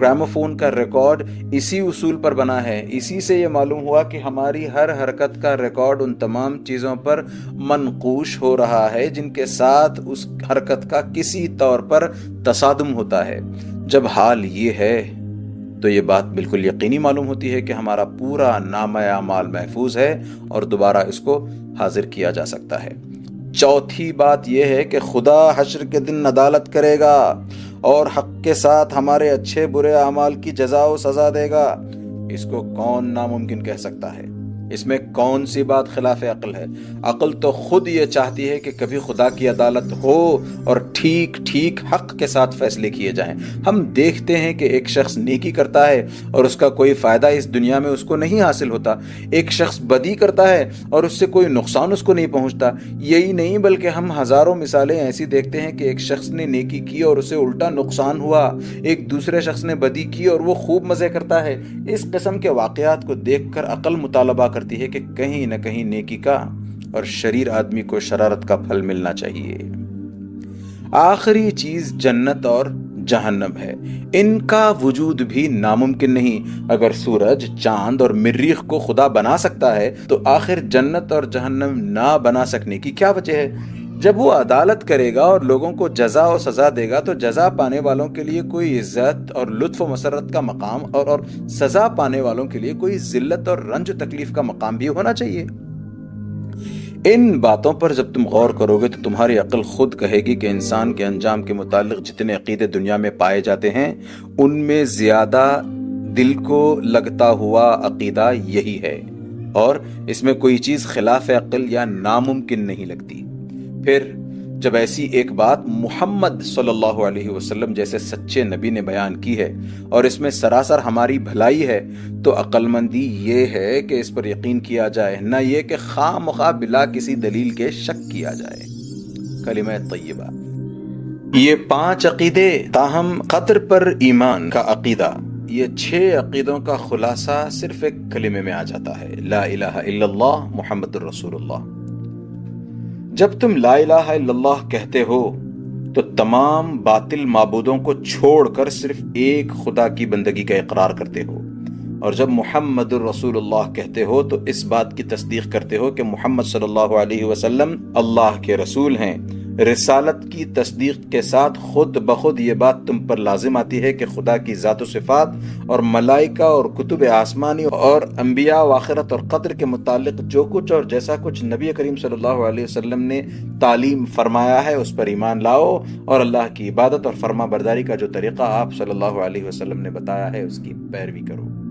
گراموفون کا ریکارڈ اسی اصول پر بنا ہے۔ اسی سے یہ معلوم ہوا کہ ہماری ہر حرکت کا ریکارڈ ان تمام چیزوں پر منقوش ہو رہا ہے، جن کے ساتھ اس حرکت کا کسی طور پر تصادم ہوتا ہے۔ جب حال یہ ہے تو یہ بات بالکل یقینی معلوم ہوتی ہے کہ ہمارا پورا نام اعمال محفوظ ہے اور دوبارہ اس کو حاضر کیا جا سکتا ہے۔ چوتھی بات یہ ہے کہ خدا حشر کے دن عدالت کرے گا اور حق کے ساتھ ہمارے اچھے برے اعمال کی جزا و سزا دے گا۔ اس کو کون ناممکن کہہ سکتا ہے؟ اس میں کون سی بات خلاف عقل ہے؟ عقل تو خود یہ چاہتی ہے کہ کبھی خدا کی عدالت ہو اور ٹھیک ٹھیک حق کے ساتھ فیصلے کیے جائیں۔ ہم دیکھتے ہیں کہ ایک شخص نیکی کرتا ہے اور اس کا کوئی فائدہ اس دنیا میں اس کو نہیں حاصل ہوتا۔ ایک شخص بدی کرتا ہے اور اس سے کوئی نقصان اس کو نہیں پہنچتا۔ یہی نہیں، بلکہ ہم ہزاروں مثالیں ایسی دیکھتے ہیں کہ ایک شخص نے نیکی کی اور اسے الٹا نقصان ہوا۔ ایک دوسرے شخص نے بدی کی اور وہ خوب مزے کرتا ہے۔ اس قسم کے واقعات کو دیکھ کر عقل مطالبہ کر کرتی ہے کہ کہیں نہ کہیں نیکی کا اور شریر آدمی کو شرارت کا پھل ملنا چاہیے۔ آخری چیز جنت اور جہنم ہے۔ ان کا وجود بھی ناممکن نہیں۔ اگر سورج، چاند اور مریخ کو خدا بنا سکتا ہے، تو آخر جنت اور جہنم نہ بنا سکنے کی کیا وجہ ہے؟ جب وہ عدالت کرے گا اور لوگوں کو جزا و سزا دے گا، تو جزا پانے والوں کے لیے کوئی عزت اور لطف و مسرت کا مقام اور اور سزا پانے والوں کے لیے کوئی ذلت اور رنج و تکلیف کا مقام بھی ہونا چاہیے۔ ان باتوں پر جب تم غور کرو گے، تو تمہاری عقل خود کہے گی کہ انسان کے انجام کے متعلق جتنے عقیدے دنیا میں پائے جاتے ہیں، ان میں زیادہ دل کو لگتا ہوا عقیدہ یہی ہے۔ اور اس میں کوئی چیز خلاف عقل یا ناممکن نہیں لگتی۔ پھر جب ایسی ایک بات محمد صلی اللہ علیہ وسلم جیسے سچے نبی نے بیان کی ہے اور اس میں سراسر ہماری بھلائی ہے، تو عقل مندی یہ ہے کہ اس پر یقین کیا جائے، نہ یہ کہ خواہ مخواہ بلا کسی دلیل کے شک کیا جائے۔ کلمہ طیبہ۔ یہ پانچ عقیدے تاہم قطر پر ایمان کا عقیدہ۔ یہ چھ عقیدوں کا خلاصہ صرف ایک کلمے میں آ جاتا ہے۔ لا الہ الا اللہ، محمد الرسول اللہ۔ جب تم لا الہ الا اللہ کہتے ہو، تو تمام باطل معبودوں کو چھوڑ کر صرف ایک خدا کی بندگی کا اقرار کرتے ہو۔ اور جب محمد الرسول اللہ کہتے ہو، تو اس بات کی تصدیق کرتے ہو کہ محمد صلی اللہ علیہ وسلم اللہ کے رسول ہیں۔ رسالت کی تصدیق کے ساتھ خود بخود یہ بات تم پر لازم آتی ہے کہ خدا کی ذات و صفات اور ملائکہ اور کتب آسمانی اور انبیاء و آخرت اور قدر کے متعلق جو کچھ اور جیسا کچھ نبی کریم صلی اللہ علیہ وسلم نے تعلیم فرمایا ہے، اس پر ایمان لاؤ اور اللہ کی عبادت اور فرما برداری کا جو طریقہ آپ صلی اللہ علیہ وسلم نے بتایا ہے، اس کی پیروی کرو۔